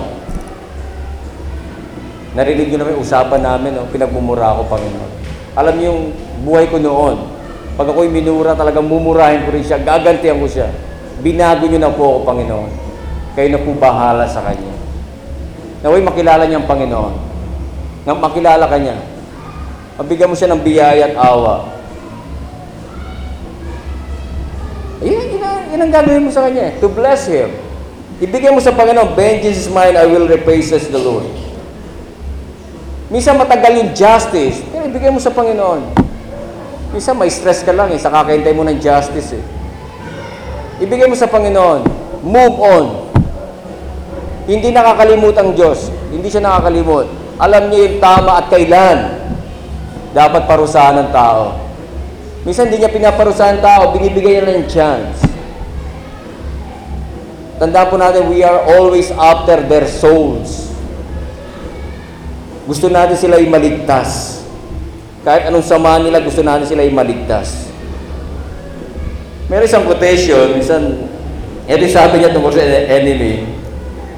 [SPEAKER 2] Narinig nyo naman yung usapan namin, no? pinagmumura ako, Panginoon. Alam niyo yung buhay ko noon. Pag ako'y minura, talagang mumurahin ko rin siya, gagantihan ko siya. Binago niyo na po ako, Panginoon. Kayo na po bahala sa Kanya. Naway makilala niya ang Panginoon. Nang makilala ka niya, mabigyan mo siya ng biyaya at awa. Ayun, yun, ang- yun ang gagawin mo sa Kanya, eh, to bless Him. Ibigay mo sa Panginoon, vengeance is mine, I will repay, says the Lord. Minsan matagal yung justice, pero ibigay mo sa Panginoon. Minsan may stress ka lang eh, sa kakaintay mo ng justice eh. Ibigay mo sa Panginoon. Move on. Hindi nakakalimut ang Diyos. Hindi siya nakakalimut. Alam niya yung tama at kailan dapat parusahan ng tao. Minsan hindi niya pinaparusahan ng tao, binibigay niya ng chance. Tandaan po natin, we are always after their souls. Gusto natin sila maligtas. Kahit anong sama nila, gusto natin sila maligtas. Meron isang quotation, minsan, ito sabi niya tungkol sa enemy.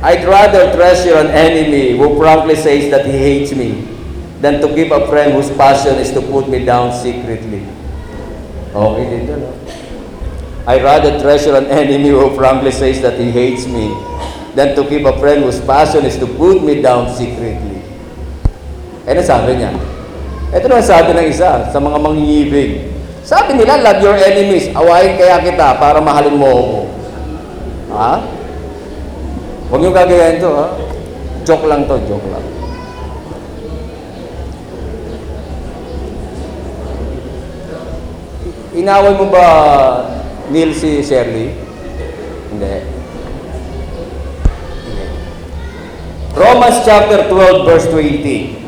[SPEAKER 2] I'd rather treasure an enemy who frankly says that he hates me than to keep a friend whose passion is to put me down secretly. Okay dito, no? I'd rather treasure an enemy who frankly says that he hates me than to keep a friend whose passion is to put me down secretly. Eh, ano sabi niya? Ito naman sabi ng isa sa mga mangingibig. Sabi nila, love your enemies. Awayin kaya kita para mahalin mo ako. Ha? Huwag niyo gagayahin to, ha? Joke lang to, joke lang. Inaway mo ba, Neil, si Shirley? Hindi. Hindi. Romans chapter 12, verse 20.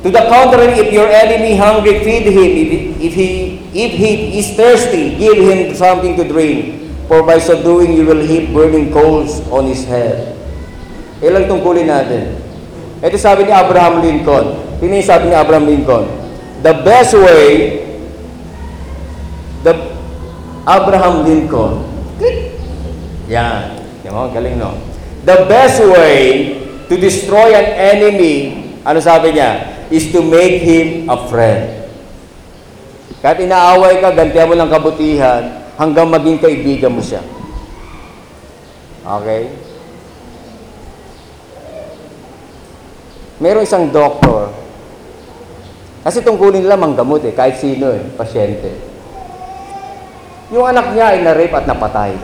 [SPEAKER 2] To the contrary, if your enemy hungry, feed him. If, if he if he is thirsty, give him something to drink. For by so doing, you will heap burning coals on his head. Ilang tungkulin natin. Ito sabi ni Abraham Lincoln. Yung sabi ni Abraham Lincoln? The best way, the Abraham Lincoln. Click. Yan. Yan mo, galing no? The best way to destroy an enemy, ano sabi niya? Is to make him a friend. Kahit inaaway ka, gantihan mo ng kabutihan hanggang maging kaibigan mo siya. Okay? Meron isang doktor, kasi tungkulin nila manggamot eh, kahit sino eh, pasyente. Yung anak niya ay na-rape at napatay.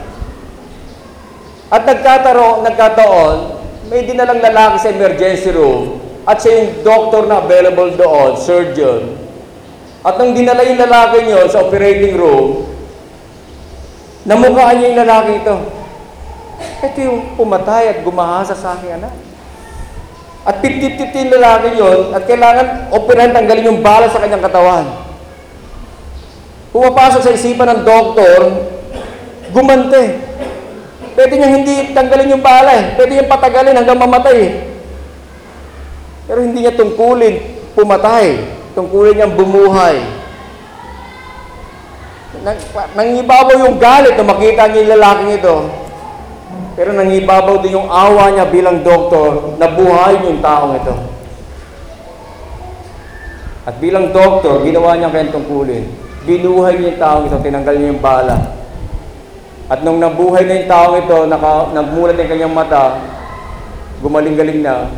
[SPEAKER 2] At nagkataro, nagkataon, may dinalang lalaki sa emergency room at siya yung doctor na available doon, surgeon. At nang dinala yung lalaki niyo sa operating room, namukhaan niya yung lalaki ito. Ito yung pumatay at gumahasa sa aking anak. At 50-50 yung lalaki yun at kailangan operahan tanggalin yung bala sa kanyang katawan. Pumapasok sa isipan ng doktor, gumante. Pwede niyang hindi tanggalin yung bala eh. Pwede niyang patagalin hanggang mamatay eh. Pero hindi niya tungkulin pumatay. Tungkulin niyang bumuhay. Nang, nangibabaw yung galit na makita niya yung lalaking ito. Pero nangibabaw din yung awa niya bilang doktor na buhay yung taong ito. At bilang doktor, ginawa niya kayang tungkulin. Binuhay niya yung taong ito, tinanggal niya yung bala. At nung nabuhay na yung taong ito, naka, nagmulat yung kanyang mata, gumaling-galing na,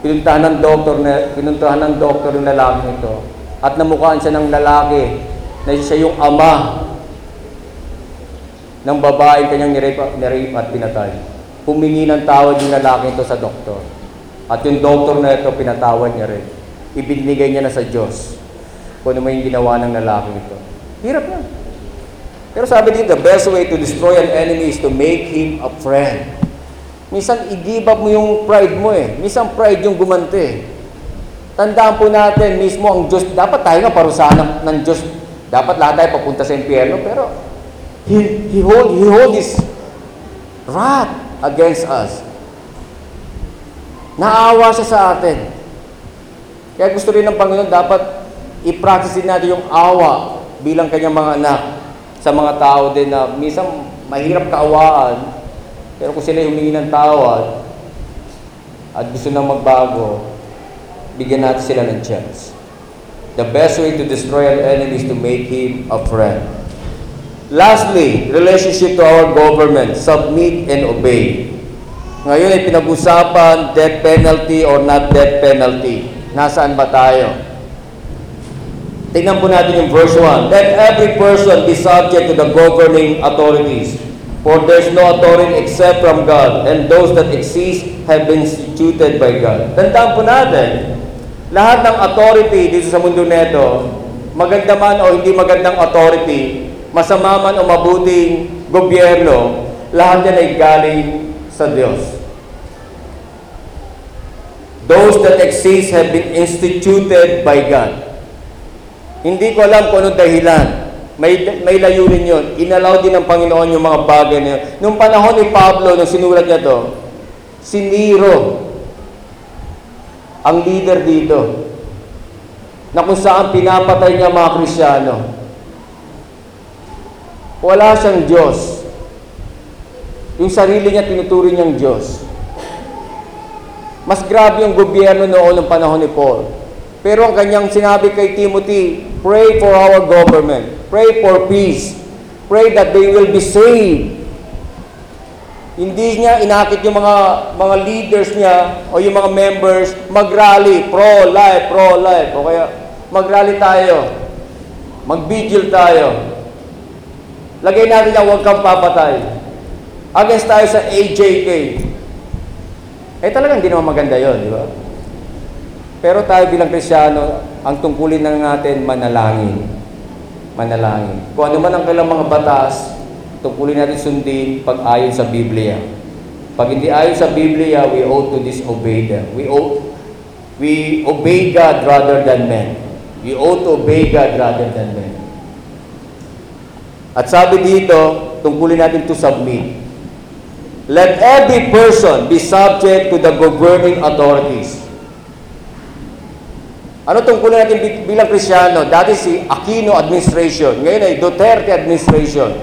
[SPEAKER 2] pinuntahan ng doktor na pinuntahan ng doktor yung lalaki ito. At namukhaan siya ng lalaki na siya yung ama ng babae kanyang nirape, nirape at pinatay. Humingi ng tawad yung lalaki ito sa doktor. At yung doktor na ito, pinatawad niya rin. Ibinigay niya na sa Diyos kung ano may ginawa ng lalaki ito. Hirap na. Pero sabi dito, the best way to destroy an enemy is to make him a friend. Minsan, i-give mo yung pride mo eh. Minsan, pride yung gumante. Tandaan po natin, mismo ang Diyos, dapat tayo nga parusahan ng, ng Diyos. Dapat lahat tayo papunta sa impyerno, pero He, he, hold, he hold His wrath against us. Naawa siya sa atin. Kaya gusto rin ng Panginoon, dapat i-practice natin yung awa bilang kanyang mga anak sa mga tao din na minsan mahirap kaawaan, pero kung sila humingi ng tawad at gusto nang magbago, bigyan natin sila ng chance. The best way to destroy an enemy is to make him a friend. Lastly, relationship to our government, submit and obey. Ngayon ay pinag-usapan death penalty or not death penalty. Nasaan ba tayo? Tingnan po natin yung verse 1. Let every person be subject to the governing authorities. For there is no authority except from God, and those that exist have been instituted by God. Tandaan po natin, lahat ng authority dito sa mundo neto, maganda man o hindi magandang authority, masama man o mabuting gobyerno, lahat yan ay galing sa Diyos. Those that exist have been instituted by God. Hindi ko alam kung anong dahilan. May, may layunin yun. Inalaw din ng Panginoon yung mga bagay na. Nung panahon ni Pablo, nung sinulat niya to, si Nero, ang leader dito, na kung saan pinapatay niya mga Krisyano. Wala siyang Diyos. Yung sarili niya tinuturing niyang Diyos. Mas grabe yung gobyerno noon ng panahon ni Paul. Pero ang kanyang sinabi kay Timothy, pray for our government. Pray for peace. Pray that they will be saved. Hindi niya inakit yung mga mga leaders niya o yung mga members mag-rally, pro-life, pro-life. O kaya mag-rally tayo. Mag-vigil tayo. Lagay natin yung huwag kang papatay. Against tayo sa AJK. Eh talagang hindi naman maganda yon, di ba? Pero tayo bilang Krisyano, ang tungkulin na natin manalangin. Manalangin. Kung ano man ang kailang mga batas, tungkulin natin sundin pag ayon sa Biblia. Pag hindi ayon sa Biblia, we ought to disobey them. We ought, we obey God rather than men. We ought to obey God rather than men. At sabi dito, tungkulin natin to submit. Let every person be subject to the governing authorities. Ano tungkulin natin bi- bilang Krisyano? Dati si Aquino administration, ngayon ay Duterte administration.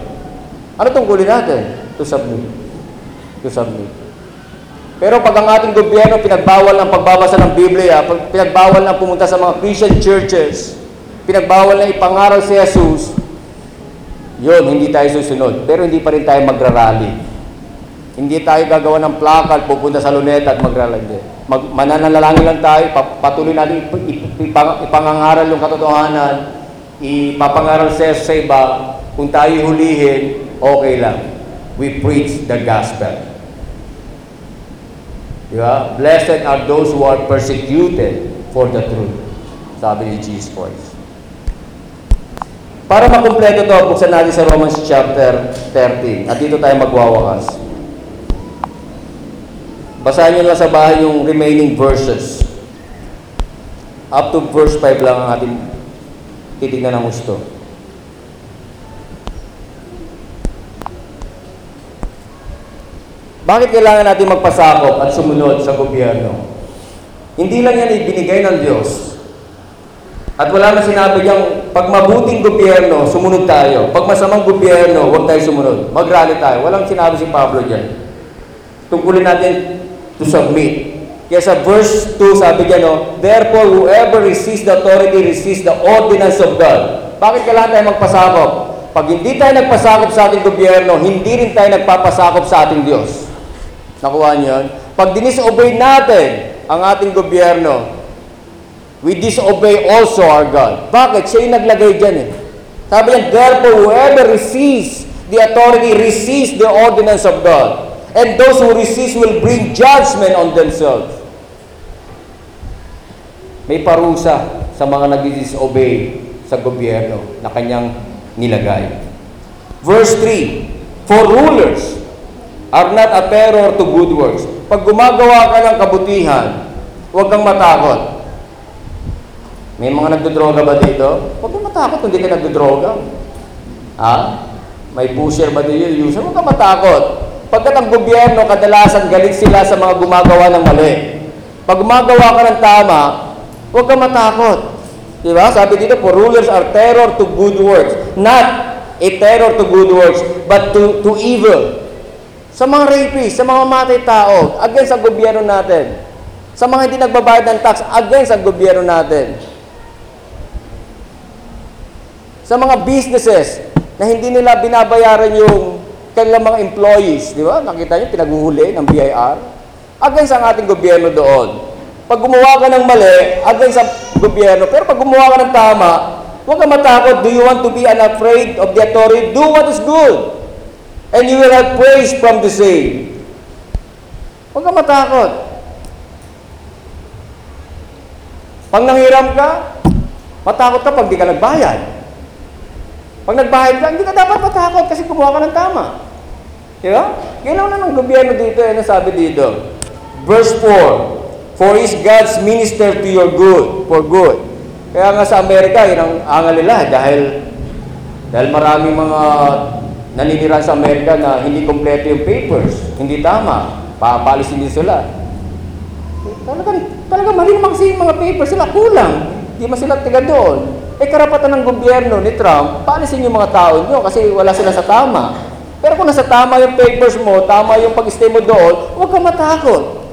[SPEAKER 2] Ano tungkulin natin? To submit. To submit. Pero pag ang ating gobyerno pinagbawal ng pagbabasa ng Biblia, pinagbawal ng pumunta sa mga Christian churches, pinagbawal na ipangaral si Jesus, yun, hindi tayo susunod. Pero hindi pa rin tayo magrarally. Hindi tayo gagawa ng plakal, pupunta sa luneta at magrarally. Mag, mananalangin lang tayo, pa- patuloy natin ip, ipang, ipangangaral yung katotohanan, ipapangaral sa sa iba, kung tayo hulihin, okay lang. We preach the gospel. Di ba? Blessed are those who are persecuted for the truth. Sabi ni Jesus Christ. Para makumpleto to, buksan natin sa Romans chapter 13. At dito tayo magwawakas. Basahin nyo lang sa bahay yung remaining verses. Up to verse 5 lang ang ating titignan ng gusto. Bakit kailangan natin magpasakop at sumunod sa gobyerno? Hindi lang yan ibinigay ng Diyos. At wala na sinabi niyang, pag mabuting gobyerno, sumunod tayo. Pag masamang gobyerno, huwag tayo sumunod. Mag-rally tayo. Walang sinabi si Pablo dyan. Tungkulin natin to submit. Kaya sa verse 2, sabi niya, no, Therefore, whoever resists the authority, resists the ordinance of God. Bakit kailangan tayo magpasakop? Pag hindi tayo nagpasakop sa ating gobyerno, hindi rin tayo nagpapasakop sa ating Diyos. Nakuha niyo yun? Pag dinisobey natin ang ating gobyerno, we disobey also our God. Bakit? Siya yung naglagay dyan eh. Sabi niya, therefore, whoever resists the authority, resists the ordinance of God. And those who resist will bring judgment on themselves. May parusa sa mga nag-disobey sa gobyerno na kanyang nilagay. Verse 3, For rulers are not a terror to good works. Pag gumagawa ka ng kabutihan, huwag kang matakot. May mga nagdodroga ba dito? Huwag kang matakot kung hindi ka nagdodroga. Ha? May pusher ba dito? Huwag kang matakot. Pagkat ang gobyerno, kadalasan galit sila sa mga gumagawa ng mali. Pag gumagawa ka ng tama, huwag kang matakot. Diba? Sabi dito, for rulers are terror to good works. Not a terror to good works, but to, to evil. Sa mga rapists, sa mga matay tao, against ang gobyerno natin. Sa mga hindi nagbabayad ng tax, against ang gobyerno natin. Sa mga businesses na hindi nila binabayaran yung kanilang mga employees, di ba? Nakita niyo, pinaghuhuli ng BIR. Against ang ating gobyerno doon. Pag gumawa ka ng mali, against ang gobyerno. Pero pag gumawa ka ng tama, huwag ka matakot. Do you want to be unafraid of the authority? Do what is good. And you will have praise from the same. Huwag ka matakot. Pag nanghiram ka, matakot ka pag di ka nagbayad. Pag nagbayad ka, hindi ka dapat matakot kasi gumawa ka ng tama. Di ba? Kailangan na ng gobyerno dito, ano sabi dito? Verse 4, For is God's minister to your good, for good. Kaya nga sa Amerika, yun ang angal nila dahil dahil maraming mga naninira sa Amerika na hindi kompleto yung papers, hindi tama, papalisin din sila. Talagang, talaga mali naman kasi yung mga papers sila, kulang. Hindi man sila tiga doon. Eh karapatan ng gobyerno ni Trump, paalisin yung mga tao nyo kasi wala sila sa tama. Pero kung nasa tama yung papers mo, tama yung pag-stay mo doon, huwag kang matakot.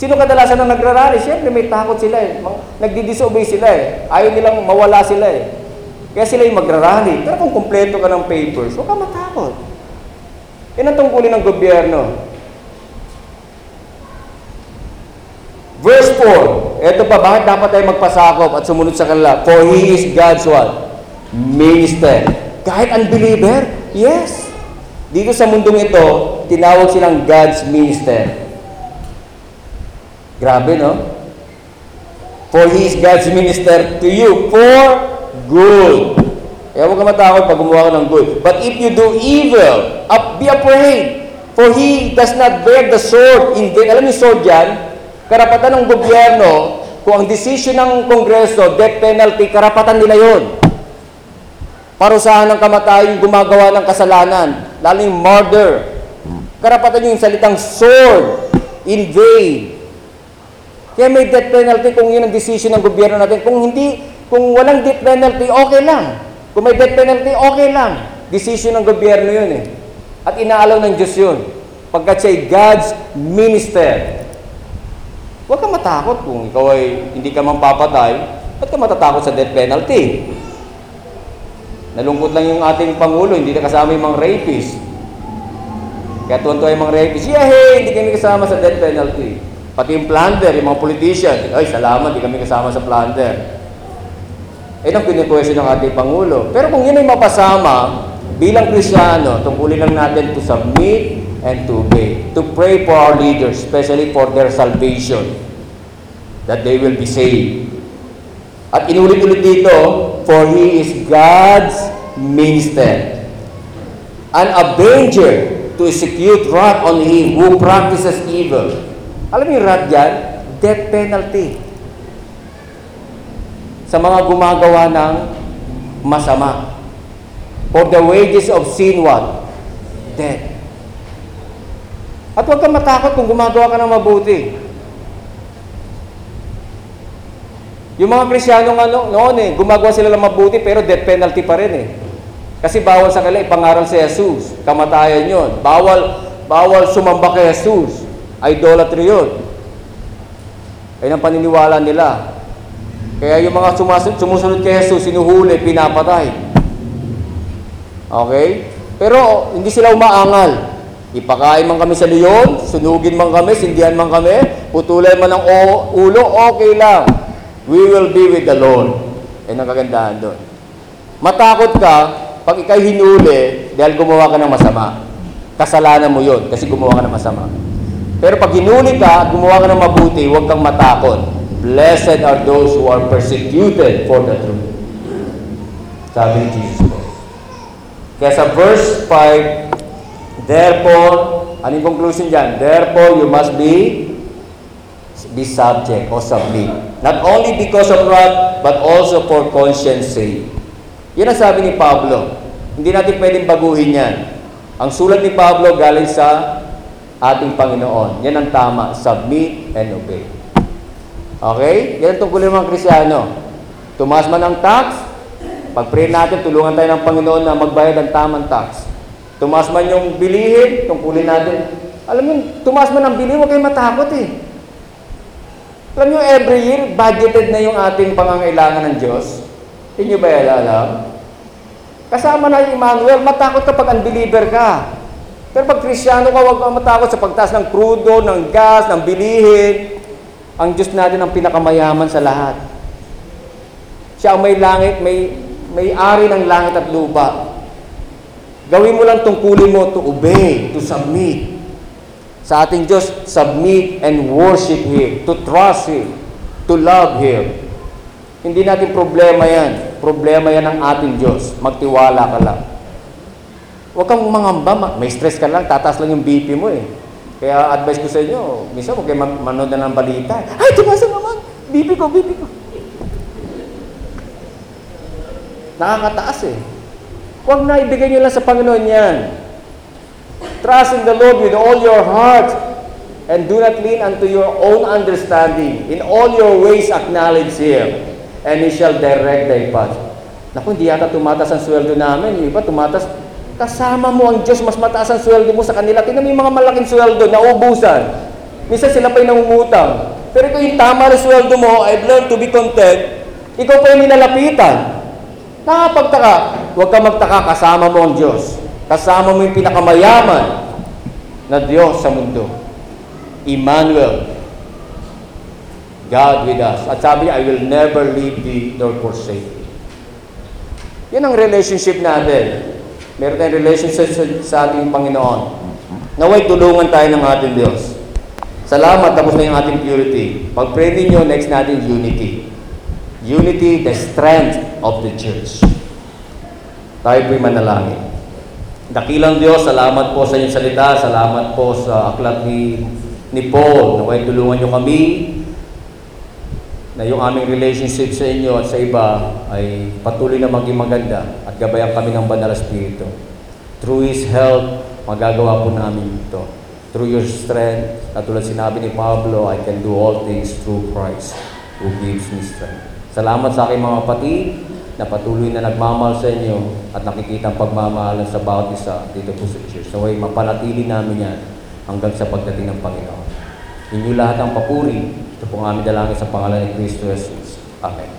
[SPEAKER 2] Sino kadalasan ang nagrarally? Siyempre may takot sila eh. Nagdi-disobey sila eh. Ayaw nilang mawala sila eh. Kaya sila yung magrarally. Pero kung kumpleto ka ng papers, huwag kang matakot. Yan ang tungkulin ng gobyerno. Verse 4. Ito pa, bakit dapat tayo magpasakop at sumunod sa kanila? For He is God's what? Minister. Kahit unbeliever? Yes. Dito sa mundong ito, tinawag silang God's minister. Grabe, no? For He is God's minister to you for good. Kaya huwag ka matakot pag gumawa ka ng good. But if you do evil, up, be afraid. For He does not bear the sword in vain. Alam niyo sword yan? Karapatan ng gobyerno, kung ang decision ng Kongreso, death penalty, karapatan nila yon. Parusahan ng kamatayan yung gumagawa ng kasalanan, lalo yung murder. Karapatan yung salitang sword in vain. Kaya may death penalty kung yun ang decision ng gobyerno natin. Kung hindi, kung walang death penalty, okay lang. Kung may death penalty, okay lang. Decision ng gobyerno yun eh. At inaalaw ng Diyos yun. Pagkat siya'y God's minister. Huwag kang matakot kung ikaw ay hindi ka man papatay. Ba't ka matatakot sa death penalty? Nalungkot lang yung ating Pangulo, hindi na kasama yung mga rapist. Kaya tuwan yung mga rapist, yay, hindi kami kasama sa death penalty. Pati yung plunder, yung mga politician, ay salamat, hindi kami kasama sa plunder. Eh, ang kinikwestiyon ng ating Pangulo. Pero kung yun ay mapasama, bilang Krisyano, tungkulin lang natin to submit and to obey. To pray for our leaders, especially for their salvation. That they will be saved. At inulit-ulit dito, for He is God's minister. An avenger to execute wrath on him who practices evil. Alam niyo wrath dyan? Death penalty. Sa mga gumagawa ng masama. For the wages of sin what? Death. At huwag kang matakot kung gumagawa ka ng mabuti. Yung mga Kristiyanong ano, noon eh, gumagawa sila ng mabuti pero death penalty pa rin eh. Kasi bawal sa kanila ipangaral si Jesus. Kamatayan yon. Bawal, bawal sumamba kay Jesus. Idolatry yun. Ayun ang paniniwala nila. Kaya yung mga sumusunod kay Jesus, sinuhuli, pinapatay. Okay? Pero hindi sila umaangal. Ipakain man kami sa leon, sunugin man kami, sindihan man kami, putulay man ang ulo, okay lang. We will be with the Lord. Yan ang kagandahan doon. Matakot ka pag ikay hinuli dahil gumawa ka ng masama. Kasalanan mo yun kasi gumawa ka ng masama. Pero pag hinuli ka at gumawa ka ng mabuti, huwag kang matakot. Blessed are those who are persecuted for the truth. Sabi ni Jesus. Kaya sa verse 5, Therefore, anong conclusion dyan? Therefore, you must be be subject or submit. Not only because of wrath, but also for conscience sake. Yan ang sabi ni Pablo. Hindi natin pwedeng baguhin yan. Ang sulat ni Pablo galing sa ating Panginoon. Yan ang tama. Submit and obey. Okay? Yan ang tungkulin ng mga Krisyano. Tumaas man ang tax, pag-pray natin, tulungan tayo ng Panginoon na magbayad ng tamang tax. Tumaas man yung bilihin, tungkulin natin. Alam mo, tumaas man ang bilihin, huwag kayong matakot eh. Alam nyo, every year, budgeted na yung ating pangangailangan ng Diyos. Hindi nyo ba yan alam? Kasama na yung Emmanuel, matakot ka pag unbeliever ka. Pero pag Krisyano ka, huwag kang matakot sa pagtaas ng krudo, ng gas, ng bilihin. Ang Diyos natin ang pinakamayaman sa lahat. Siya ang may langit, may, may ari ng langit at lupa. Gawin mo lang tungkulin mo to obey, to submit sa ating Diyos, submit and worship Him, to trust Him, to love Him. Hindi natin problema yan. Problema yan ng ating Diyos. Magtiwala ka lang. Huwag kang mangamba. ma- May stress ka lang, tataas lang yung BP mo eh. Kaya advice ko sa inyo, minsan huwag kayo man- manood na ng balita. Ay, tumaas na naman! BP ko, BP ko. Nakakataas eh. Huwag na ibigay nyo lang sa Panginoon yan. Trust in the Lord with all your heart and do not lean unto your own understanding. In all your ways acknowledge Him and He shall direct thy path. Naku, hindi yata tumatas ang sweldo namin. Yung iba tumatas. Kasama mo ang Diyos, mas mataas ang sweldo mo sa kanila. Tingnan mo yung mga malaking sweldo, naubusan. Minsan sila pa yung nangungutang. Pero kung yung tama na sweldo mo, I've learned to be content, ikaw pa yung ninalapitan. Nakapagtaka, huwag ka magtaka, kasama mo ang Diyos. Kasama mo yung pinakamayaman na Diyos sa mundo. Emmanuel, God with us. At sabi niya, I will never leave thee nor forsake thee. Yan ang relationship natin. Meron tayong relationship sa, sa ating Panginoon. Naway tulungan tayo ng ating Diyos. Salamat, tapos na yung ating purity. Pag-pray ninyo, next natin unity. Unity, the strength of the church. Tayo po'y manalangin. Dakilang Diyos, salamat po sa inyong salita, salamat po sa aklat ni, ni Paul. Naway tulungan nyo kami na yung aming relationship sa inyo at sa iba ay patuloy na maging maganda at gabayan kami ng Banal na Espiritu. Through His help, magagawa po namin ito. Through your strength, katulad sinabi ni Pablo, I can do all things through Christ who gives me strength. Salamat sa aking mga kapatid na patuloy na nagmamahal sa inyo at nakikita ang pagmamahalan sa bawat isa dito po sa church. So, ay mapanatili namin yan hanggang sa pagdating ng Panginoon. Inyo lahat ang papuri. Ito po ang aming dalangin sa pangalan ni Kristo Jesus. Amen.